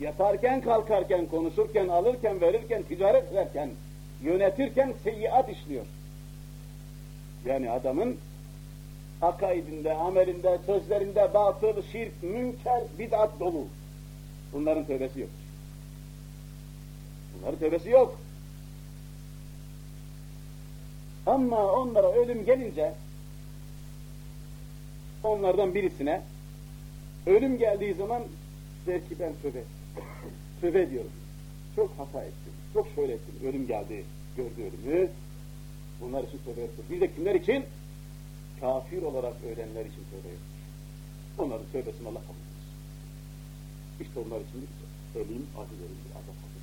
yatarken, kalkarken, konuşurken, alırken, verirken, ticaret ederken, yönetirken seyyiat işliyor. Yani adamın akaidinde, amelinde, sözlerinde batıl, şirk, münker, bid'at dolu. Bunların tövbesi yok. Bunların tövbesi yok. Ama onlara ölüm gelince onlardan birisine ölüm geldiği zaman der ki ben tövbe tövbe ediyorum. Çok hata ettim. Çok şöyle ettim. Ölüm geldi. Gördü ölümü. Bunlar için tövbe ettim. Bir de kimler için? Kafir olarak ölenler için tövbe ettim. Onların tövbesini Allah kabul eder. İşte onlar için elim acı verir bir azap.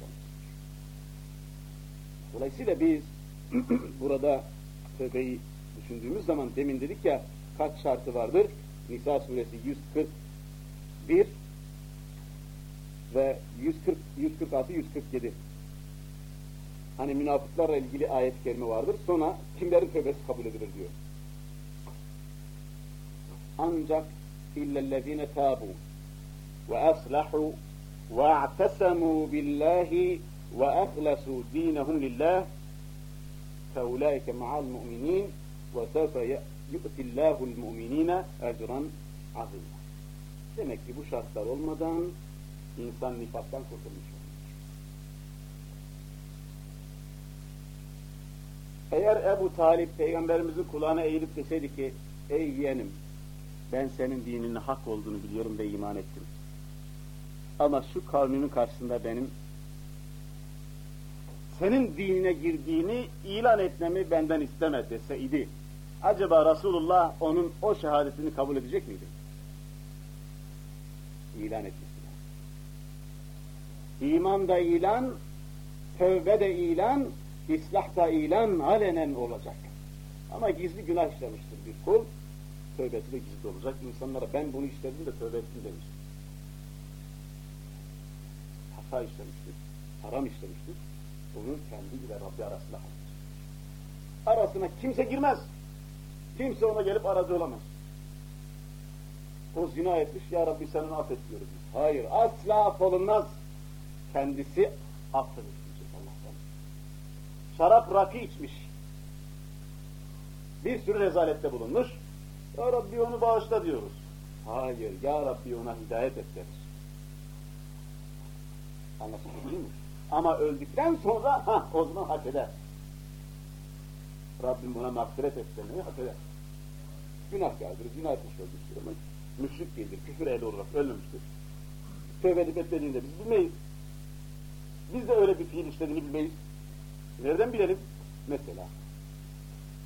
Dolayısıyla biz <clears throat> burada tövbeyi düşündüğümüz zaman demin dedik ya kaç şartı vardır? Nisa suresi 141 ve 140, 146, 147. Hani münafıklarla ilgili ayet-i vardır. Sonra kimlerin tövbesi kabul edilir diyor. Ancak illellezine tabu ve aslahu ve a'tesamu billahi ahlesu dinehum lillah feulaike ma'al mu'minin ve sevfe yu'tillahul mu'minine ecran azim. Demek ki bu şartlar olmadan insan nifaktan kurtulmuş olur. Eğer Ebu Talip peygamberimizin kulağına eğilip deseydi ki ey yeğenim ben senin dininin hak olduğunu biliyorum ve iman ettim. Ama şu kavmimin karşısında benim senin dinine girdiğini ilan etmemi benden istemez deseydi. Acaba Resulullah onun o şehadetini kabul edecek miydi? İlan etmiş. İman da ilan, tövbe de ilan, islah da ilan alenen olacak. Ama gizli günah işlemiştir bir kul, tövbesi de gizli olacak. İnsanlara ben bunu işledim de tövbe ettim demiş. hata işlemiştir, haram işlemiştir. Bunu kendi ile Rabbi arasında hallettir. Arasına kimse girmez. Kimse ona gelip aracı olamaz. O zina etmiş, Ya Rabbi sen onu affet diyoruz. Hayır, asla affolunmaz. Kendisi affedilecek Allah'tan. Şarap rakı içmiş. Bir sürü rezalette bulunmuş. Ya Rabbi onu bağışla diyoruz. Hayır, Ya Rabbi ona hidayet et deriz. Anlaşıldı değil mi? Ama öldükten sonra ha o zaman hak eder. Rabbim buna mağfiret et demeyi hak eder. Günahkardır, günah etmiş öldüktür ama müşrik değildir, küfür ehli olarak ölmemiştir. Tövbe edip etmediğini de biz bilmeyiz. Biz de öyle bir fiil işlediğini bilmeyiz. Nereden bilelim? Mesela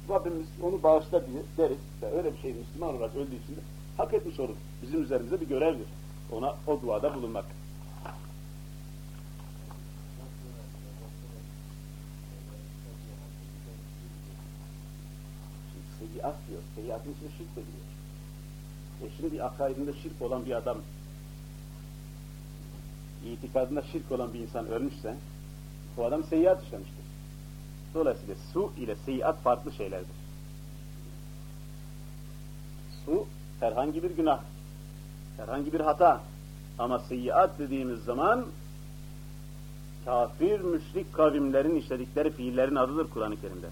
Rabbimiz onu bağışla diye deriz ve öyle bir şey Müslüman olarak öldüğü için de hak etmiş olur. Bizim üzerimize bir görevdir. Ona o duada bulunmak. Seyyiat diyor. Seyyiatın içine şirk de giriyor. E şimdi akaidinde şirk olan bir adam itikadında şirk olan bir insan ölmüşse bu adam seyyiat işlemiştir. Dolayısıyla su ile seyyiat farklı şeylerdir. Su herhangi bir günah, herhangi bir hata. Ama seyyiat dediğimiz zaman kafir, müşrik kavimlerin işledikleri fiillerin adıdır Kur'an-ı Kerim'de.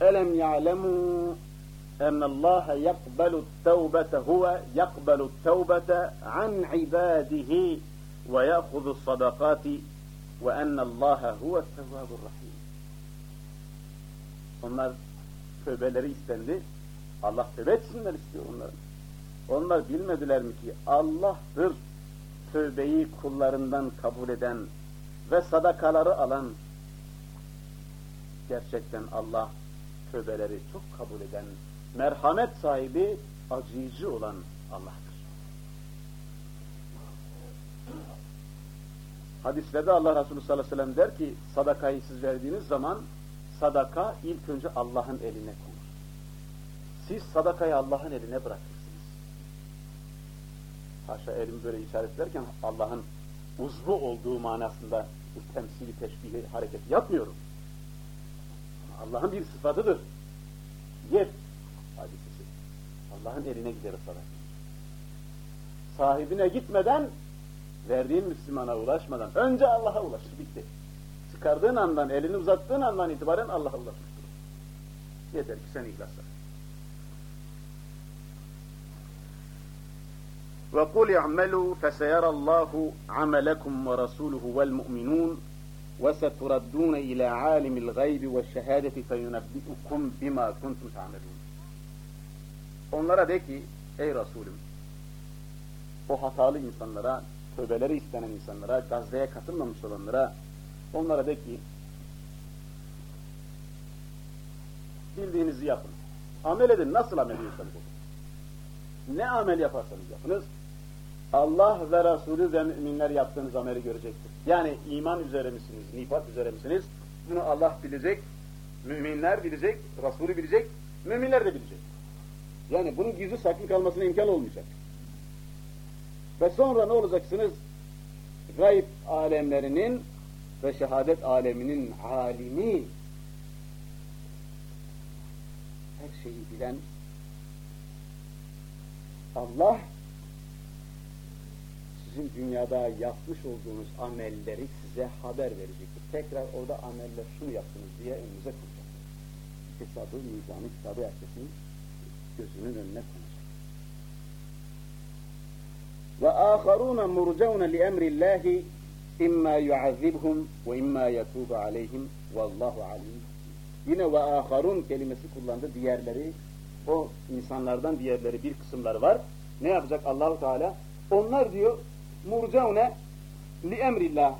Elem ya'lemu en Allah yakbalu tevbete huve yakbalu tevbete an ibadihi ve ya'khudhu sadakati ve enne Allah huve tevvabur rahim. Onlar tövbeleri istendi. Allah tövbe etsinler istiyor onların. Onlar bilmediler mi ki Allah'tır tövbeyi kullarından kabul eden ve sadakaları alan gerçekten Allah tövbeleri çok kabul eden, merhamet sahibi, acıyıcı olan Allah'tır. Hadislerde Allah Resulü sallallahu aleyhi ve sellem der ki sadakayı siz verdiğiniz zaman sadaka ilk önce Allah'ın eline konur. Siz sadakayı Allah'ın eline bırakırsınız. Haşa elimi böyle işaret ederken Allah'ın uzvu olduğu manasında bu temsili teşbihi hareket yapmıyorum. Allah'ın bir sıfatıdır. Yer hadisesi. Allah'ın eline gider sadaka. Sahibine gitmeden, verdiğin Müslümana ulaşmadan, önce Allah'a ulaşır, bitti. Çıkardığın andan, elini uzattığın andan itibaren Allah'a ulaşmıştır. Yeter ki sen ihlas et. وَقُلْ اعْمَلُوا فَسَيَرَ اللّٰهُ عَمَلَكُمْ وَرَسُولُهُ وَالْمُؤْمِنُونَ وَسَتُرَدُّونَ إِلَى عَالِمِ الْغَيْبِ وَالشَّهَادَةِ فَيُنَبِّئُكُمْ بِمَا كُنْتُمْ تَعْمَلُونَ Onlara de ki, ey Resulüm, o hatalı insanlara, tövbeleri istenen insanlara, gazveye katılmamış olanlara, onlara de ki, bildiğinizi yapın. Amel edin, nasıl amel ediyorsanız edin. Ne amel yaparsanız yapınız, Allah ve Resulü ve müminler yaptığınız ameli görecektir. Yani iman üzere misiniz, nifak üzere misiniz? Bunu Allah bilecek, müminler bilecek, Resulü bilecek, müminler de bilecek. Yani bunun gizli saklı kalmasına imkan olmayacak. Ve sonra ne olacaksınız? Gayb alemlerinin ve şehadet aleminin alimi, her şeyi bilen Allah sizin dünyada yapmış olduğunuz amelleri size haber verecektir. Tekrar orada ameller şunu yaptınız diye önünüze koyacak. Hesabı, mizanı, kitabı herkesin gözünün önüne konacak. Ve âkharûne murcaune li emrillâhi imma yuazibhum ve imma yatubu aleyhim vallahu alim. Yine ve âkharûn kelimesi kullandı. Diğerleri o insanlardan diğerleri bir kısımları var. Ne yapacak Allahu Teala? Onlar diyor murcaune li emrillah.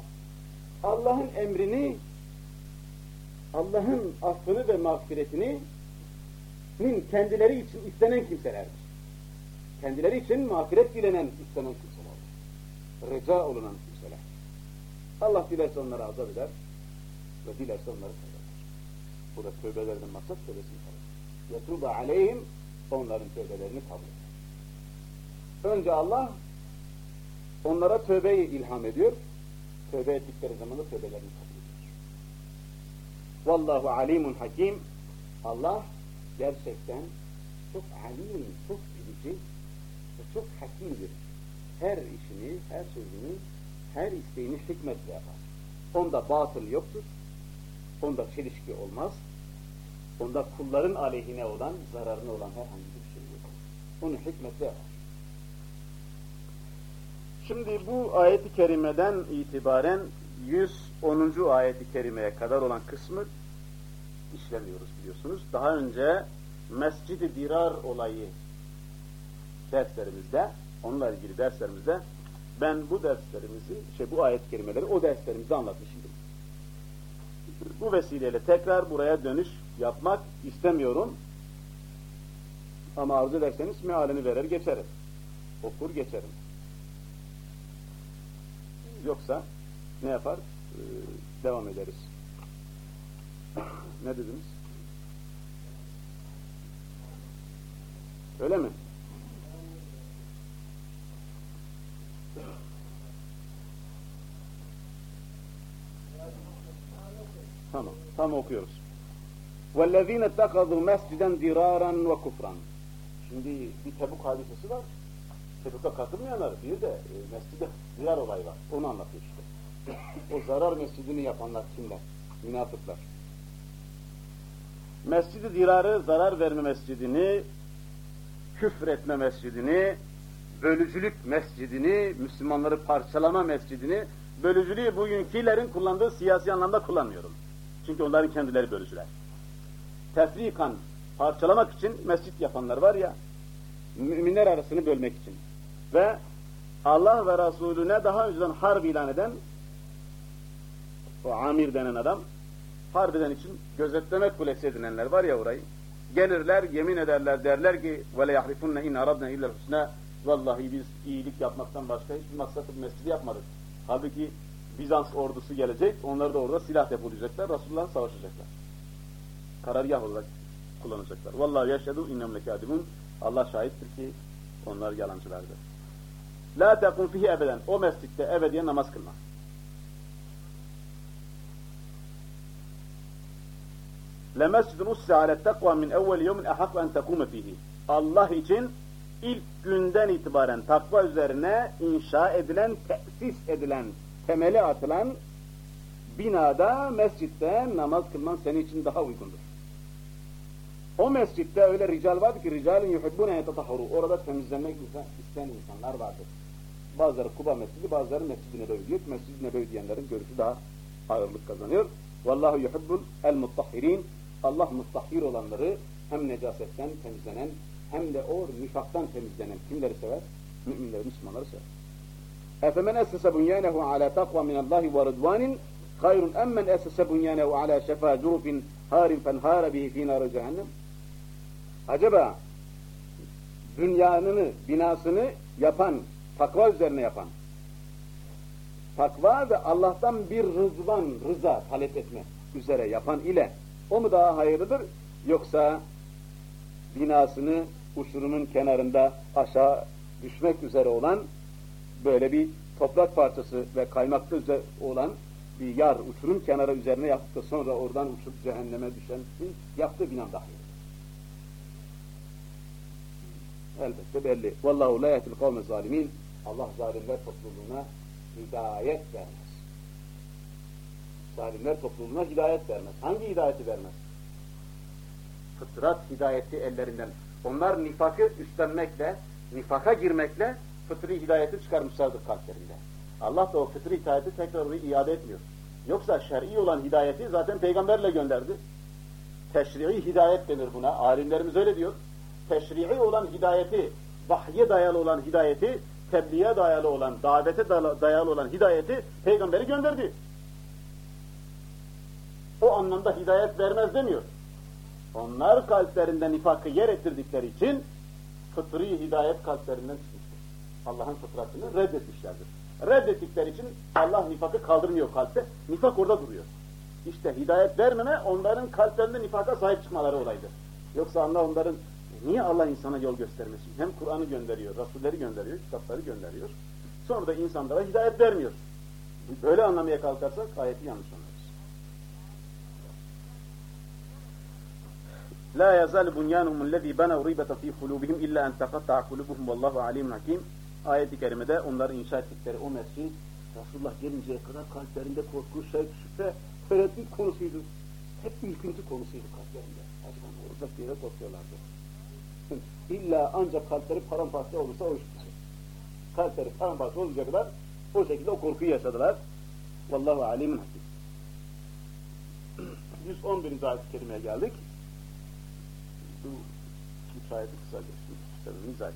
Allah'ın emrini Allah'ın affını ve mağfiretini min kendileri için istenen kimselerdir. Kendileri için mağfiret dilenen istenen kimselerdir. Reca olunan kimseler. Allah dilerse onları azap eder ve dilerse onları sever. Burada tövbelerden maksat tövbesini kabul eder. Yetruba aleyhim onların tövbelerini kabul eder. Önce Allah onlara tövbeyi ilham ediyor. Tövbe ettikleri zaman da tövbelerini kabul ediyor. Vallahu alimun hakim. Allah gerçekten çok alim, çok bilici ve çok hakimdir. Her işini, her sözünü, her isteğini hikmetle yapar. Onda batıl yoktur. Onda çelişki olmaz. Onda kulların aleyhine olan, zararına olan herhangi bir şey yok. Onu hikmetle yapar. Şimdi bu ayeti kerimeden itibaren 110. ayeti kerimeye kadar olan kısmı işlemiyoruz biliyorsunuz. Daha önce Mescid-i Dirar olayı derslerimizde, onunla ilgili derslerimizde ben bu derslerimizi, şey bu ayet kelimeleri o derslerimizde anlatmışım. Bu vesileyle tekrar buraya dönüş yapmak istemiyorum. Ama arzu ederseniz mealini verer geçerim. Okur geçerim. Yoksa ne yapar? Ee, devam ederiz. ne dediniz? Öyle mi? Tamam, tam okuyoruz. وَالَّذ۪ينَ اتَّخَذُوا مَسْجِدًا دِرَارًا وَكُفْرًا Şimdi bir Tebuk hadisesi var. Tebuk'a katılmayanlar bir de e, mescide zirar olayı var. Onu anlatıyor işte. o zarar mescidini yapanlar kimler? Münafıklar. Mescidi dirarı zarar verme mescidini, küfretme mescidini, bölücülük mescidini, Müslümanları parçalama mescidini, bölücülüğü bugünkülerin kullandığı siyasi anlamda kullanmıyorum. Çünkü onların kendileri bölücüler. Tefrikan, parçalamak için mescit yapanlar var ya, müminler arasını bölmek için ve Allah ve Resulüne daha önceden harp ilan eden o amir denen adam harp eden için gözetleme kulesi edinenler var ya orayı gelirler yemin ederler derler ki ve le yahrifunne in aradna illa husna vallahi biz iyilik yapmaktan başka hiçbir maksatlı bir mescidi yapmadık. Halbuki Bizans ordusu gelecek onlar da orada silah depolayacaklar Resulullah'la savaşacaklar. Karargah olarak kullanacaklar. Vallahi yaşadu innem lekadimun Allah şahittir ki onlar yalancılardır. La tekun fihi ebeden. O mescitte ebediyen namaz kılma. لَمَسْجِدٌ اُسْسَ عَلَى التَّقْوَى مِنْ اَوَّلِ يَوْمٍ اَحَقْ اَنْ تَقُومَ ف۪يهِ Allah için ilk günden itibaren takva üzerine inşa edilen, tesis edilen, temeli atılan binada, mescitte namaz kılman senin için daha uygundur. O mescitte öyle rical vardı ki ricalin yuhibbune yetetahharu. Orada temizlenmek isteyen insanlar vardır. Bazıları Kuba Mescidi, bazıları Mescid-i Nebevi diyor. Mescid-i Nebevi diyenlerin görüşü daha ağırlık kazanıyor. Vallahu yuhibbul el muttahirin. Allah mutahhir olanları hem necasetten temizlenen hem de o nifaktan temizlenen kimleri sever? Müminleri, Müslümanları sever. Efemen essese bunyanehu ala takva minallahi ve rıdvanin hayrun emmen essese bunyanehu ala şefa curufin harin fenhara bihi fi nar cehennem. Acaba dünyanını, binasını yapan, takva üzerine yapan, takva ve Allah'tan bir rızvan, rıza talep etme üzere yapan ile o mu daha hayırlıdır? Yoksa binasını uçurumun kenarında aşağı düşmek üzere olan böyle bir toprak parçası ve kaymakta olan bir yar uçurum kenarı üzerine yaptı sonra oradan uçup cehenneme düşen yaptığı daha hayırlıdır. Elbette belli. Vallahu la yehdil kavme zalimin. Allah zalimler topluluğuna hidayet vermez. Zalimler topluluğuna hidayet vermez. Hangi hidayeti vermez? Fıtrat hidayeti ellerinden. Onlar nifakı üstlenmekle, nifaka girmekle fıtri hidayeti çıkarmışlardır kalplerinde. Allah da o fıtri hidayeti tekrar orayı iade etmiyor. Yoksa şer'i olan hidayeti zaten peygamberle gönderdi. Teşri'i hidayet denir buna. Alimlerimiz öyle diyor. Teşri'i olan hidayeti, vahye dayalı olan hidayeti, tebliğe dayalı olan, davete dayalı olan hidayeti peygamberi gönderdi. O anlamda hidayet vermez demiyor. Onlar kalplerinde nifakı yer ettirdikleri için fıtri hidayet kalplerinden çıkmıştır. Allah'ın fıtratını reddetmişlerdir. Reddettikleri için Allah nifakı kaldırmıyor kalpte. Nifak orada duruyor. İşte hidayet vermeme onların kalplerinde nifaka sahip çıkmaları olaydır. Yoksa Allah onların Niye Allah insana yol göstermesin? Hem Kur'an'ı gönderiyor, Rasulleri gönderiyor, kitapları gönderiyor. Sonra da insanlara hidayet vermiyor. Böyle anlamaya kalkarsak ayeti yanlış anlarız. La yazal bunyanuhum lezî bana rîbete fî kulûbihim illa en tekatta'a kulûbuhum vallahu alimun hakim. Ayet-i kerimede onların inşa ettikleri o mescid Resulullah gelinceye kadar kalplerinde korku, şevk, şüphe, tereddüt konusuydu. Hep ürküntü konusuydu kalplerinde. Acaba ne olacak diye de korkuyorlardı. İlla ancak kalpleri paramparça olursa o iş biter. Kalpleri paramparça olunca kadar o şekilde o korkuyu yaşadılar. Vallahu alimun hakim. 111. ayet-i kerimeye geldik. Bu üç ayeti kısa geçtim. Sebebini.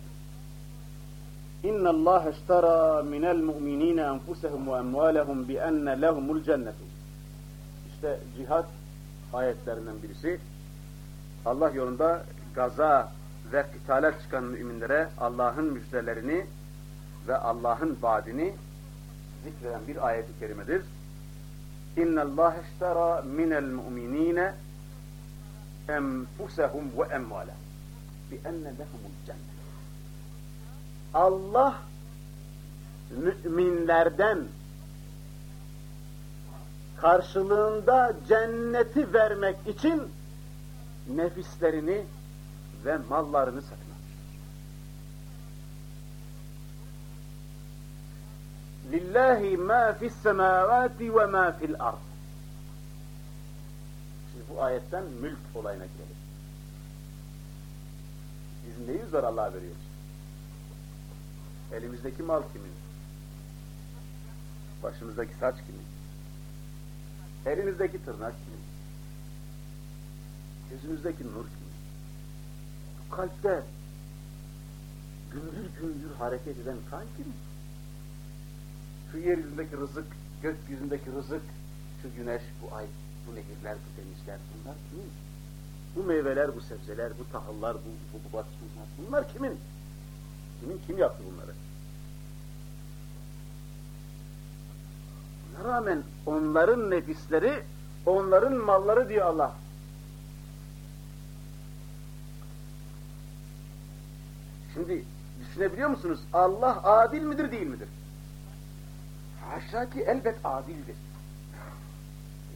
İnna Allah iştara minel mu'minine enfusehum ve emvalehum bi enne lehumul cennetu. İşte cihat ayetlerinden birisi. Allah yolunda gaza ve kıtale çıkan müminlere Allah'ın müjdelerini ve Allah'ın vaadini zikreden bir ayet-i kerimedir. İştara minel mu'minine enfusehum ve emvalehum bi enne lehumul cennet. Allah müminlerden karşılığında cenneti vermek için nefislerini ve mallarını satın. Lillahi ma fis semavati ve ma fil ard. Şimdi bu ayetten mülk olayına girelim. Biz neyiz var Allah'a veriyoruz? Elimizdeki mal kimin? Başımızdaki saç kimin? Elimizdeki tırnak kimin? Gözümüzdeki nur kimin? Kalpte gümbür gümbür hareket eden kimin? Şu yeryüzündeki rızık, gökyüzündeki rızık, şu güneş, bu ay, bu nehirler, bu denizler, bunlar kimin? Bu meyveler, bu sebzeler, bu tahıllar, bu, bu, bu bunlar, bunlar kimin? Kimin, kim yaptı bunları? Buna rağmen onların nefisleri, onların malları diyor Allah. Şimdi düşünebiliyor musunuz? Allah adil midir değil midir? Haşa ki elbet adildir.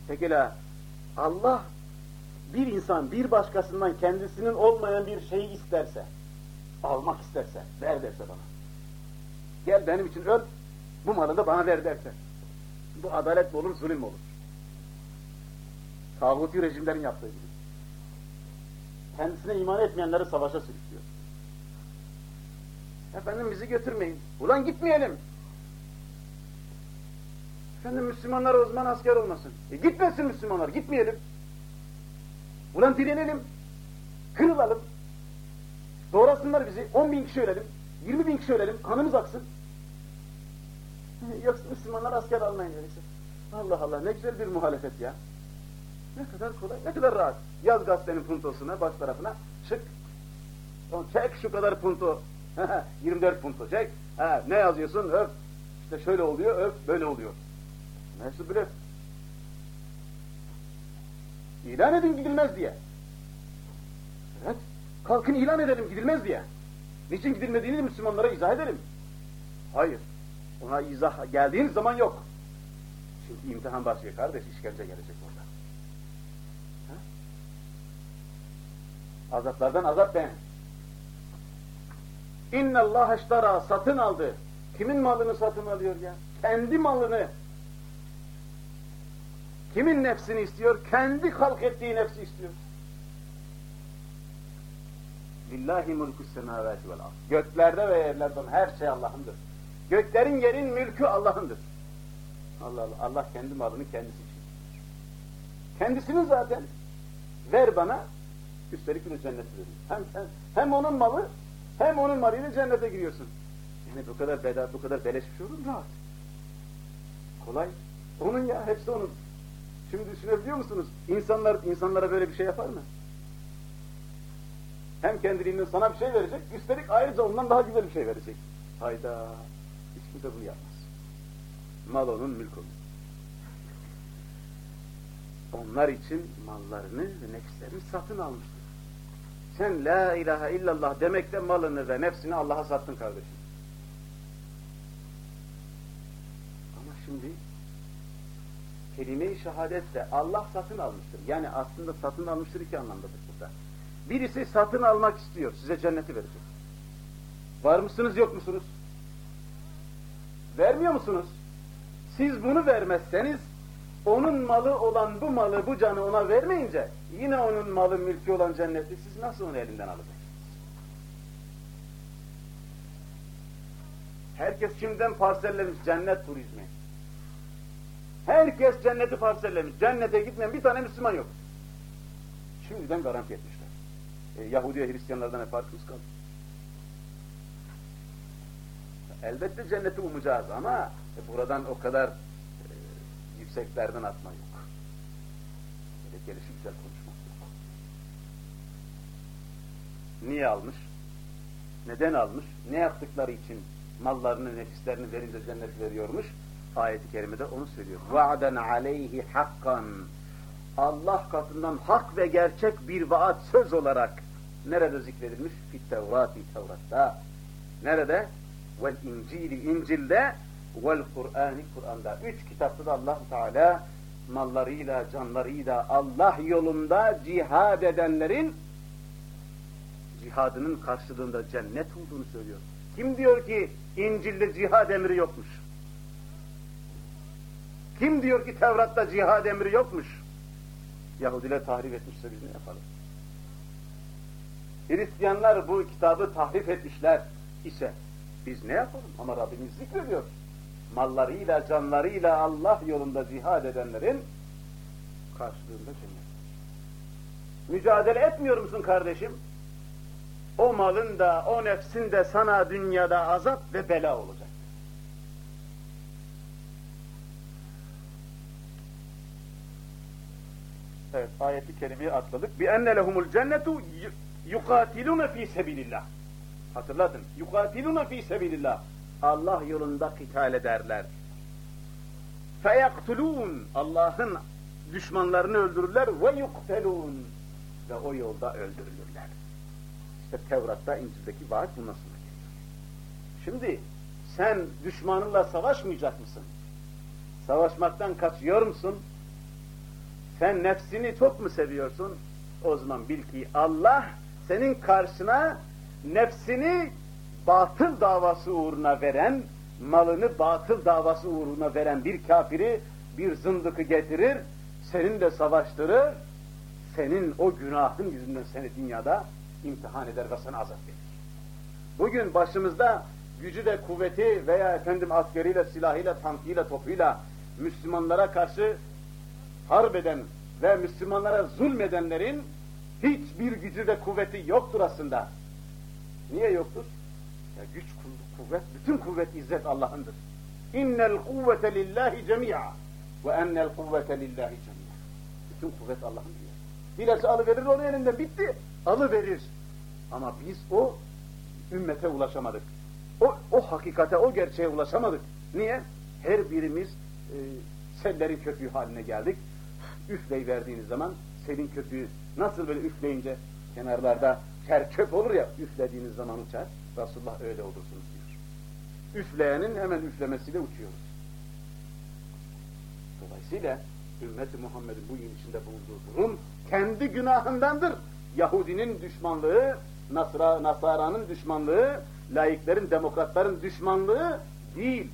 Pekala Allah bir insan bir başkasından kendisinin olmayan bir şeyi isterse, almak isterse, ver derse bana. Gel benim için öl, bu malı da bana ver derse. Bu adalet olur, zulüm olur? Tağuti rejimlerin yaptığı gibi. Kendisine iman etmeyenleri savaşa sürüklüyor. Efendim bizi götürmeyin. Ulan gitmeyelim. Efendim Müslümanlar o zaman asker olmasın. E gitmesin Müslümanlar, gitmeyelim. Ulan direnelim. Kırılalım. Doğrasınlar bizi. 10 bin kişi ölelim. 20 bin kişi ölelim. Kanımız aksın. Yoksa Müslümanlar asker almayın öyleyse. Allah Allah ne güzel bir muhalefet ya. Ne kadar kolay, ne kadar rahat. Yaz gazetenin puntosuna, baş tarafına, çık. Çek şu kadar punto. <laughs> 24 punto çek. Ha, ne yazıyorsun? Öf. İşte şöyle oluyor, öf, böyle oluyor. Neyse blöf. İlan edin gidilmez diye. Evet. Kalkın ilan edelim gidilmez diye. Niçin gidilmediğini Müslümanlara izah edelim. Hayır. Ona izah geldiğiniz zaman yok. Çünkü imtihan başlıyor kardeş, işkence gelecek orada. Ha? Azaplardan azap ben. İnne Allah eştara satın aldı. Kimin malını satın alıyor ya? Kendi malını. Kimin nefsini istiyor? Kendi halk ettiği nefsi istiyor. Lillahi mulku semavati vel ard. Göklerde ve yerlerde her şey Allah'ındır. Göklerin yerin mülkü Allah'ındır. Allah Allah, Allah kendi malını kendisi için. Kendisini zaten ver bana, üstelik bir cenneti veriyor. Hem, hem, hem onun malı, hem onun malıyla cennete giriyorsun. Yani bu kadar bedava, bu kadar beleş bir şey olur mu? Rahat. Kolay. Onun ya, hepsi onun. Şimdi düşünebiliyor musunuz? İnsanlar, insanlara böyle bir şey yapar mı? Hem kendiliğinden sana bir şey verecek, üstelik ayrıca ondan daha güzel bir şey verecek. Hayda, hiç kimse bunu yapmaz. Mal onun, mülk onun. Onlar için mallarını ve nefislerini satın almıştır. Sen la ilahe illallah demekle malını ve nefsini Allah'a sattın kardeşim. Ama şimdi kelime-i şehadetle Allah satın almıştır. Yani aslında satın almıştır iki anlamdadır burada. Birisi satın almak istiyor, size cenneti verecek. Var mısınız, yok musunuz? Vermiyor musunuz? Siz bunu vermezseniz, onun malı olan bu malı, bu canı ona vermeyince, yine onun malı, mülkü olan cenneti siz nasıl onu elinden alacaksınız? Herkes şimdiden parsellemiş cennet turizmi. Herkes cenneti parsellemiş. Cennete gitmeyen bir tane Müslüman yok. Şimdiden garanti etmişler. E, Yahudi ve Hristiyanlardan ne farkımız kaldı? Elbette cenneti umacağız ama e, buradan o kadar yükseklerden atma yok. Böyle gelişi güzel konuşmak yok. Niye almış? Neden almış? Ne yaptıkları için mallarını, nefislerini verince cennet veriyormuş? Ayet-i kerimede onu söylüyor. Va'den aleyhi hakkan. Allah katından hak ve gerçek bir vaat söz olarak nerede zikredilmiş? Fit Tevrati Tevrat'ta. Nerede? İncil'i İncil'de vel Kur'an'ı Kur'an'da. Üç kitapta da allah Teala mallarıyla, canlarıyla Allah yolunda cihad edenlerin cihadının karşılığında cennet olduğunu söylüyor. Kim diyor ki İncil'de cihad emri yokmuş? Kim diyor ki Tevrat'ta cihad emri yokmuş? Yahudiler tahrif etmişse biz ne yapalım? Hristiyanlar bu kitabı tahrif etmişler ise biz ne yapalım? Ama Rabbimiz zikrediyor. Mallarıyla, canlarıyla Allah yolunda cihad edenlerin karşılığında cennet. Mücadele etmiyor musun kardeşim? O malın da, o nefsin de sana dünyada azap ve bela olacak. Evet, ayeti kerimeyi atladık. Bi enne lehumul cennetu yukatilune fi sebilillah. Hatırladın. Yukatilune fi sebilillah. Allah yolunda kital ederler. Feyaktulun. Allah'ın düşmanlarını öldürürler ve yuktelun. Ve o yolda öldürülürler. İşte Tevrat'ta, İncil'deki vaat bu nasıl geliyor? Şimdi sen düşmanınla savaşmayacak mısın? Savaşmaktan kaçıyor musun? Sen nefsini çok mu seviyorsun? O zaman bil ki Allah senin karşına nefsini batıl davası uğruna veren, malını batıl davası uğruna veren bir kafiri, bir zındıkı getirir, seninle savaştırır, senin o günahın yüzünden seni dünyada imtihan eder ve sana azap verir. Bugün başımızda gücü de kuvveti veya efendim askeriyle, silahıyla, tankıyla, topuyla Müslümanlara karşı harp eden ve Müslümanlara zulmedenlerin hiçbir gücü ve kuvveti yoktur aslında. Niye yoktur? Ya güç, kuvvet, bütün kuvvet, izzet Allah'ındır. İnnel kuvvete lillahi cemi'a ve ennel kuvvete lillahi cemi'a. Bütün kuvvet Allah'ın diyor. Dilese alıverir onu elinden, bitti. Alıverir. Ama biz o ümmete ulaşamadık. O, o hakikate, o gerçeğe ulaşamadık. Niye? Her birimiz e, sellerin köpüğü haline geldik. Üfley verdiğiniz zaman selin köpüğü nasıl böyle üfleyince kenarlarda ter çöp olur ya üflediğiniz zaman uçar. Resulullah öyle olursunuz diyor. Üfleyenin hemen üflemesiyle uçuyoruz. Dolayısıyla ümmeti Muhammed'in bu yıl içinde bulunduğu durum kendi günahındandır. Yahudinin düşmanlığı, Nasra, Nasara'nın düşmanlığı, laiklerin, demokratların düşmanlığı değil.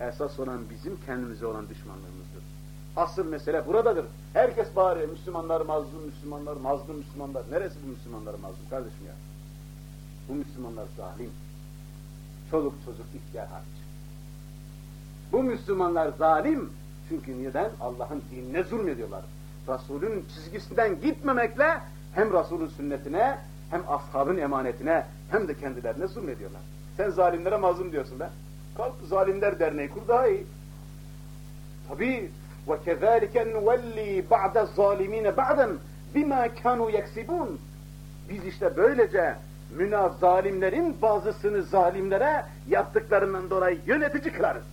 Esas olan bizim kendimize olan düşmanlığımızdır. Asıl mesele buradadır. Herkes bağırıyor, Müslümanlar mazlum, Müslümanlar mazlum, Müslümanlar. Neresi bu Müslümanlar mazlum kardeşim ya? Bu Müslümanlar zalim. Çoluk çocuk ihtiyar hariç. Bu Müslümanlar zalim. Çünkü neden? Allah'ın dinine zulmediyorlar. Resulün çizgisinden gitmemekle hem Resulün sünnetine hem ashabın emanetine hem de kendilerine zulmediyorlar. Sen zalimlere mazlum diyorsun be. Kalk zalimler derneği kur daha iyi. Tabi وَكَذَٰلِكَ نُوَلِّي بَعْدَ الظَّالِم۪ينَ بَعْدًا بِمَا كَانُوا يَكْسِبُونَ Biz işte böylece münaz zalimlerin bazısını zalimlere yaptıklarından dolayı yönetici kılarız.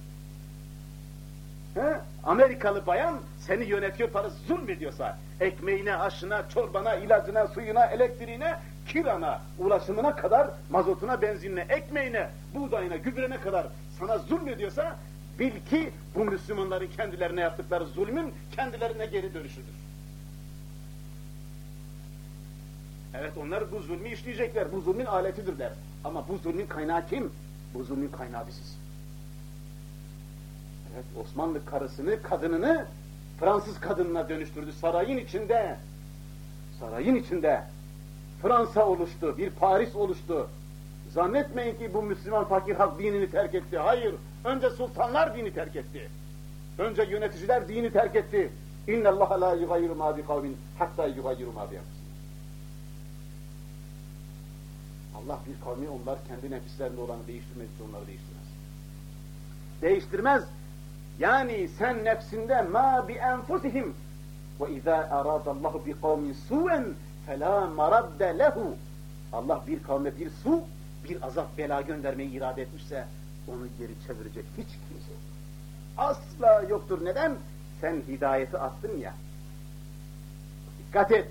He? Amerikalı bayan seni yönetiyor para zulmediyorsa, ekmeğine, aşına, çorbana, ilacına, suyuna, elektriğine, kirana, ulaşımına kadar, mazotuna, benzinine, ekmeğine, buğdayına, gübrene kadar sana zulmediyorsa, bil ki bu Müslümanların kendilerine yaptıkları zulmün kendilerine geri dönüşüdür. Evet onlar bu zulmü işleyecekler, bu zulmün aletidirler. Ama bu zulmün kaynağı kim? Bu zulmün kaynağı biziz. Evet, Osmanlı karısını, kadınını Fransız kadınına dönüştürdü sarayın içinde. Sarayın içinde. Fransa oluştu, bir Paris oluştu. Zannetmeyin ki bu Müslüman fakir halk dinini terk etti. Hayır, önce sultanlar dini terk etti. Önce yöneticiler dini terk etti. İnne Allah la yugayyiru ma bi kavmin hatta yugayyiru ma bi Allah bir kavmi onlar kendi nefislerinde olanı değiştirmedikçe onları değiştirmez. Değiştirmez. Yani sen nefsinde ma bi enfusihim ve izâ arâdallahu bi kavmin su'en felâ maradde lehu Allah bir kavme bir su, bir azap bela göndermeyi irade etmişse onu geri çevirecek hiç kimse. Asla yoktur. Neden? Sen hidayeti attın ya. Dikkat et.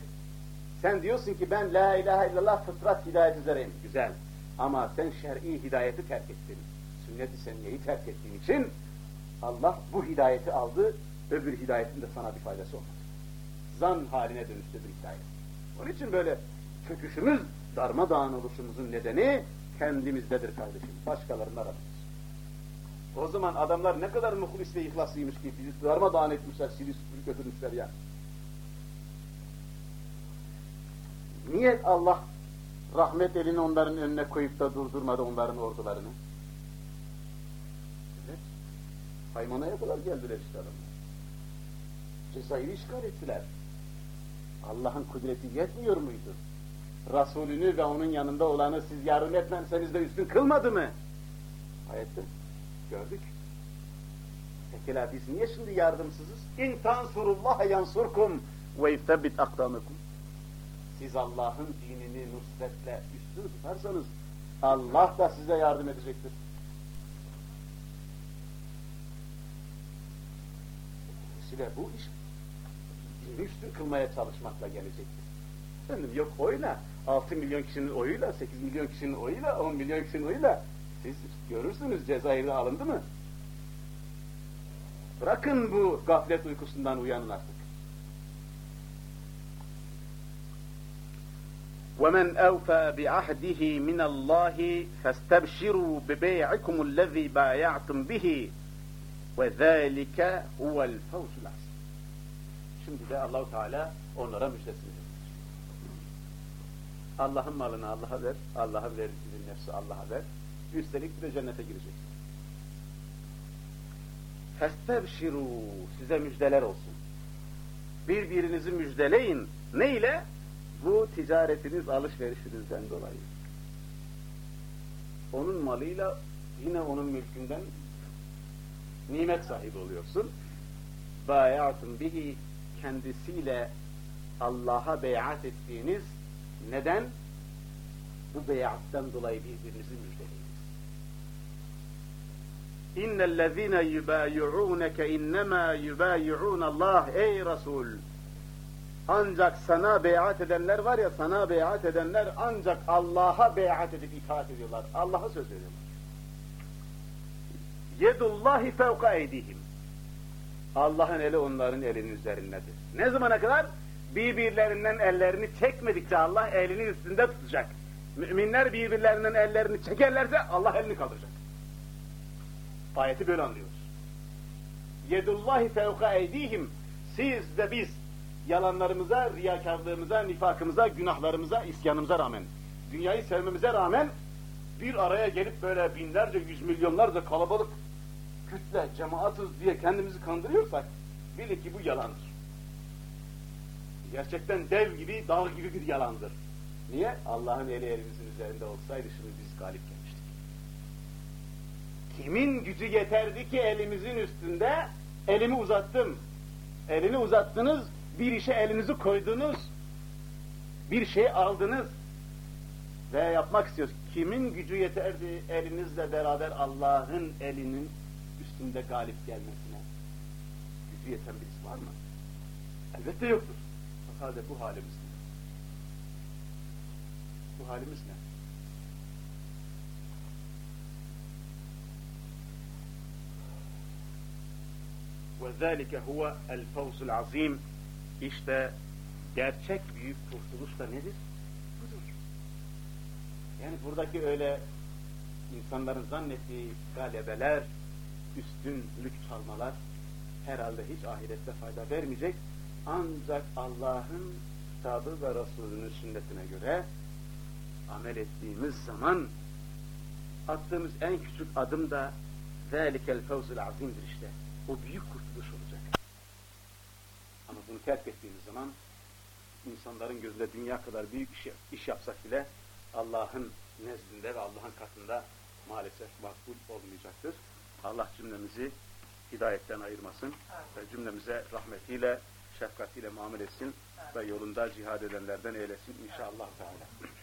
Sen diyorsun ki ben la ilahe illallah fıtrat hidayet üzereyim. Güzel. Ama sen şer'i hidayeti terk ettin. Sünnet-i seniyeyi terk ettiğin için Allah bu hidayeti aldı, öbür hidayetin de sana bir faydası olmadı. Zan haline dönüştü bir hidayet. Onun için böyle çöküşümüz, darmadağın oluşumuzun nedeni kendimizdedir kardeşim. Başkalarını aramıyoruz. O zaman adamlar ne kadar muhlis ve ihlaslıymış ki bizi darmadağın etmişler, sili süpürü götürmüşler ya. Niye Allah rahmet elini onların önüne koyup da durdurmadı onların ordularını? Evet. Haymana'ya kadar geldiler işte adamlar. Cezayir'i işgal ettiler. Allah'ın kudreti yetmiyor muydu? Resulünü ve onun yanında olanı siz yardım etmezseniz de üstün kılmadı mı? Ayette gördük. Pekala biz niye şimdi yardımsızız? İn tansurullah yansurkum ve yuthabbit akdamakum. Siz Allah'ın dinini nusretle üstün tutarsanız Allah da size yardım edecektir. Dolayısıyla bu iş dini üstün kılmaya çalışmakla gelecektir. Efendim yok oyla, 6 milyon kişinin oyuyla, 8 milyon kişinin oyuyla, 10 milyon kişinin oyuyla siz görürsünüz Cezayir'de alındı mı? Bırakın bu gaflet uykusundan uyanın artık. وَمَنْ أَوْفَى بِعَهْدِهِ مِنَ اللّٰهِ فَاسْتَبْشِرُوا بِبَيْعِكُمُ الَّذ۪ي بَايَعْتُمْ بِهِ وَذَٰلِكَ هُوَ الْفَوْزُ الْعَظِيمُ Şimdi de Allahu Teala onlara müjdesini veriyor. Allah'ın malını Allah'a ver, Allah'a verdiğin nefsi Allah'a ver. Üstelik bir de cennete girecek. Festebşiru size müjdeler olsun. Birbirinizi müjdeleyin. Ne ile? Bu ticaretiniz, alışverişinizden dolayı. Onun malıyla yine onun mülkünden nimet sahibi oluyorsun. Bayatun bihi kendisiyle Allah'a beyat ettiğiniz neden? Bu beyattan dolayı birbirinizi müjdeleyiniz. İnnellezîne yubâyi'ûneke innemâ yubâyi'ûn Allah ey Resul ancak sana beyat edenler var ya sana beyat edenler ancak Allah'a beyat edip itaat ediyorlar. Allah'a söz veriyorlar. Yedullahi fevka eydihim. Allah'ın eli onların elinin üzerindedir. Ne zamana kadar? Birbirlerinden ellerini çekmedikçe Allah elini üstünde tutacak. Müminler birbirlerinden ellerini çekerlerse Allah elini kaldıracak. Ayeti böyle anlıyoruz. Yedullahi fevka eydihim. Siz de biz yalanlarımıza, riyakarlığımıza, nifakımıza, günahlarımıza, isyanımıza rağmen, dünyayı sevmemize rağmen bir araya gelip böyle binlerce, yüz milyonlarca kalabalık kütle, cemaatız diye kendimizi kandırıyorsak bilin ki bu yalandır. Gerçekten dev gibi, dağ gibi bir yalandır. Niye? Allah'ın eli elimizin üzerinde olsaydı şimdi biz galip gelmiştik. Kimin gücü yeterdi ki elimizin üstünde elimi uzattım. Elini uzattınız, bir işe elinizi koydunuz, bir şey aldınız ve yapmak istiyoruz. Kimin gücü yeterdi elinizle beraber Allah'ın elinin üstünde galip gelmesine? gücü yeten birisi var mı? Elbette yoktur. O halde bu halimiz ne? Bu halimiz ne? وَذَٰلِكَ هُوَ الْفَوْزُ الْعَظِيمِ İşte gerçek büyük kurtuluş da nedir? Budur. Yani buradaki öyle insanların zannettiği galebeler, üstünlük çalmalar herhalde hiç ahirette fayda vermeyecek. Ancak Allah'ın kitabı ve Resulünün sünnetine göre amel ettiğimiz zaman attığımız en küçük adım da ذَٰلِكَ الْفَوْزُ azimdir işte. O büyük kurtuluş olacak. Ama bunu terk ettiğimiz zaman insanların gözünde dünya kadar büyük iş, iş yapsak bile Allah'ın nezdinde ve Allah'ın katında maalesef makbul olmayacaktır. Allah cümlemizi hidayetten ayırmasın ve cümlemize rahmetiyle, şefkatiyle muamele etsin ve yolunda cihad edenlerden eylesin inşallah Teala.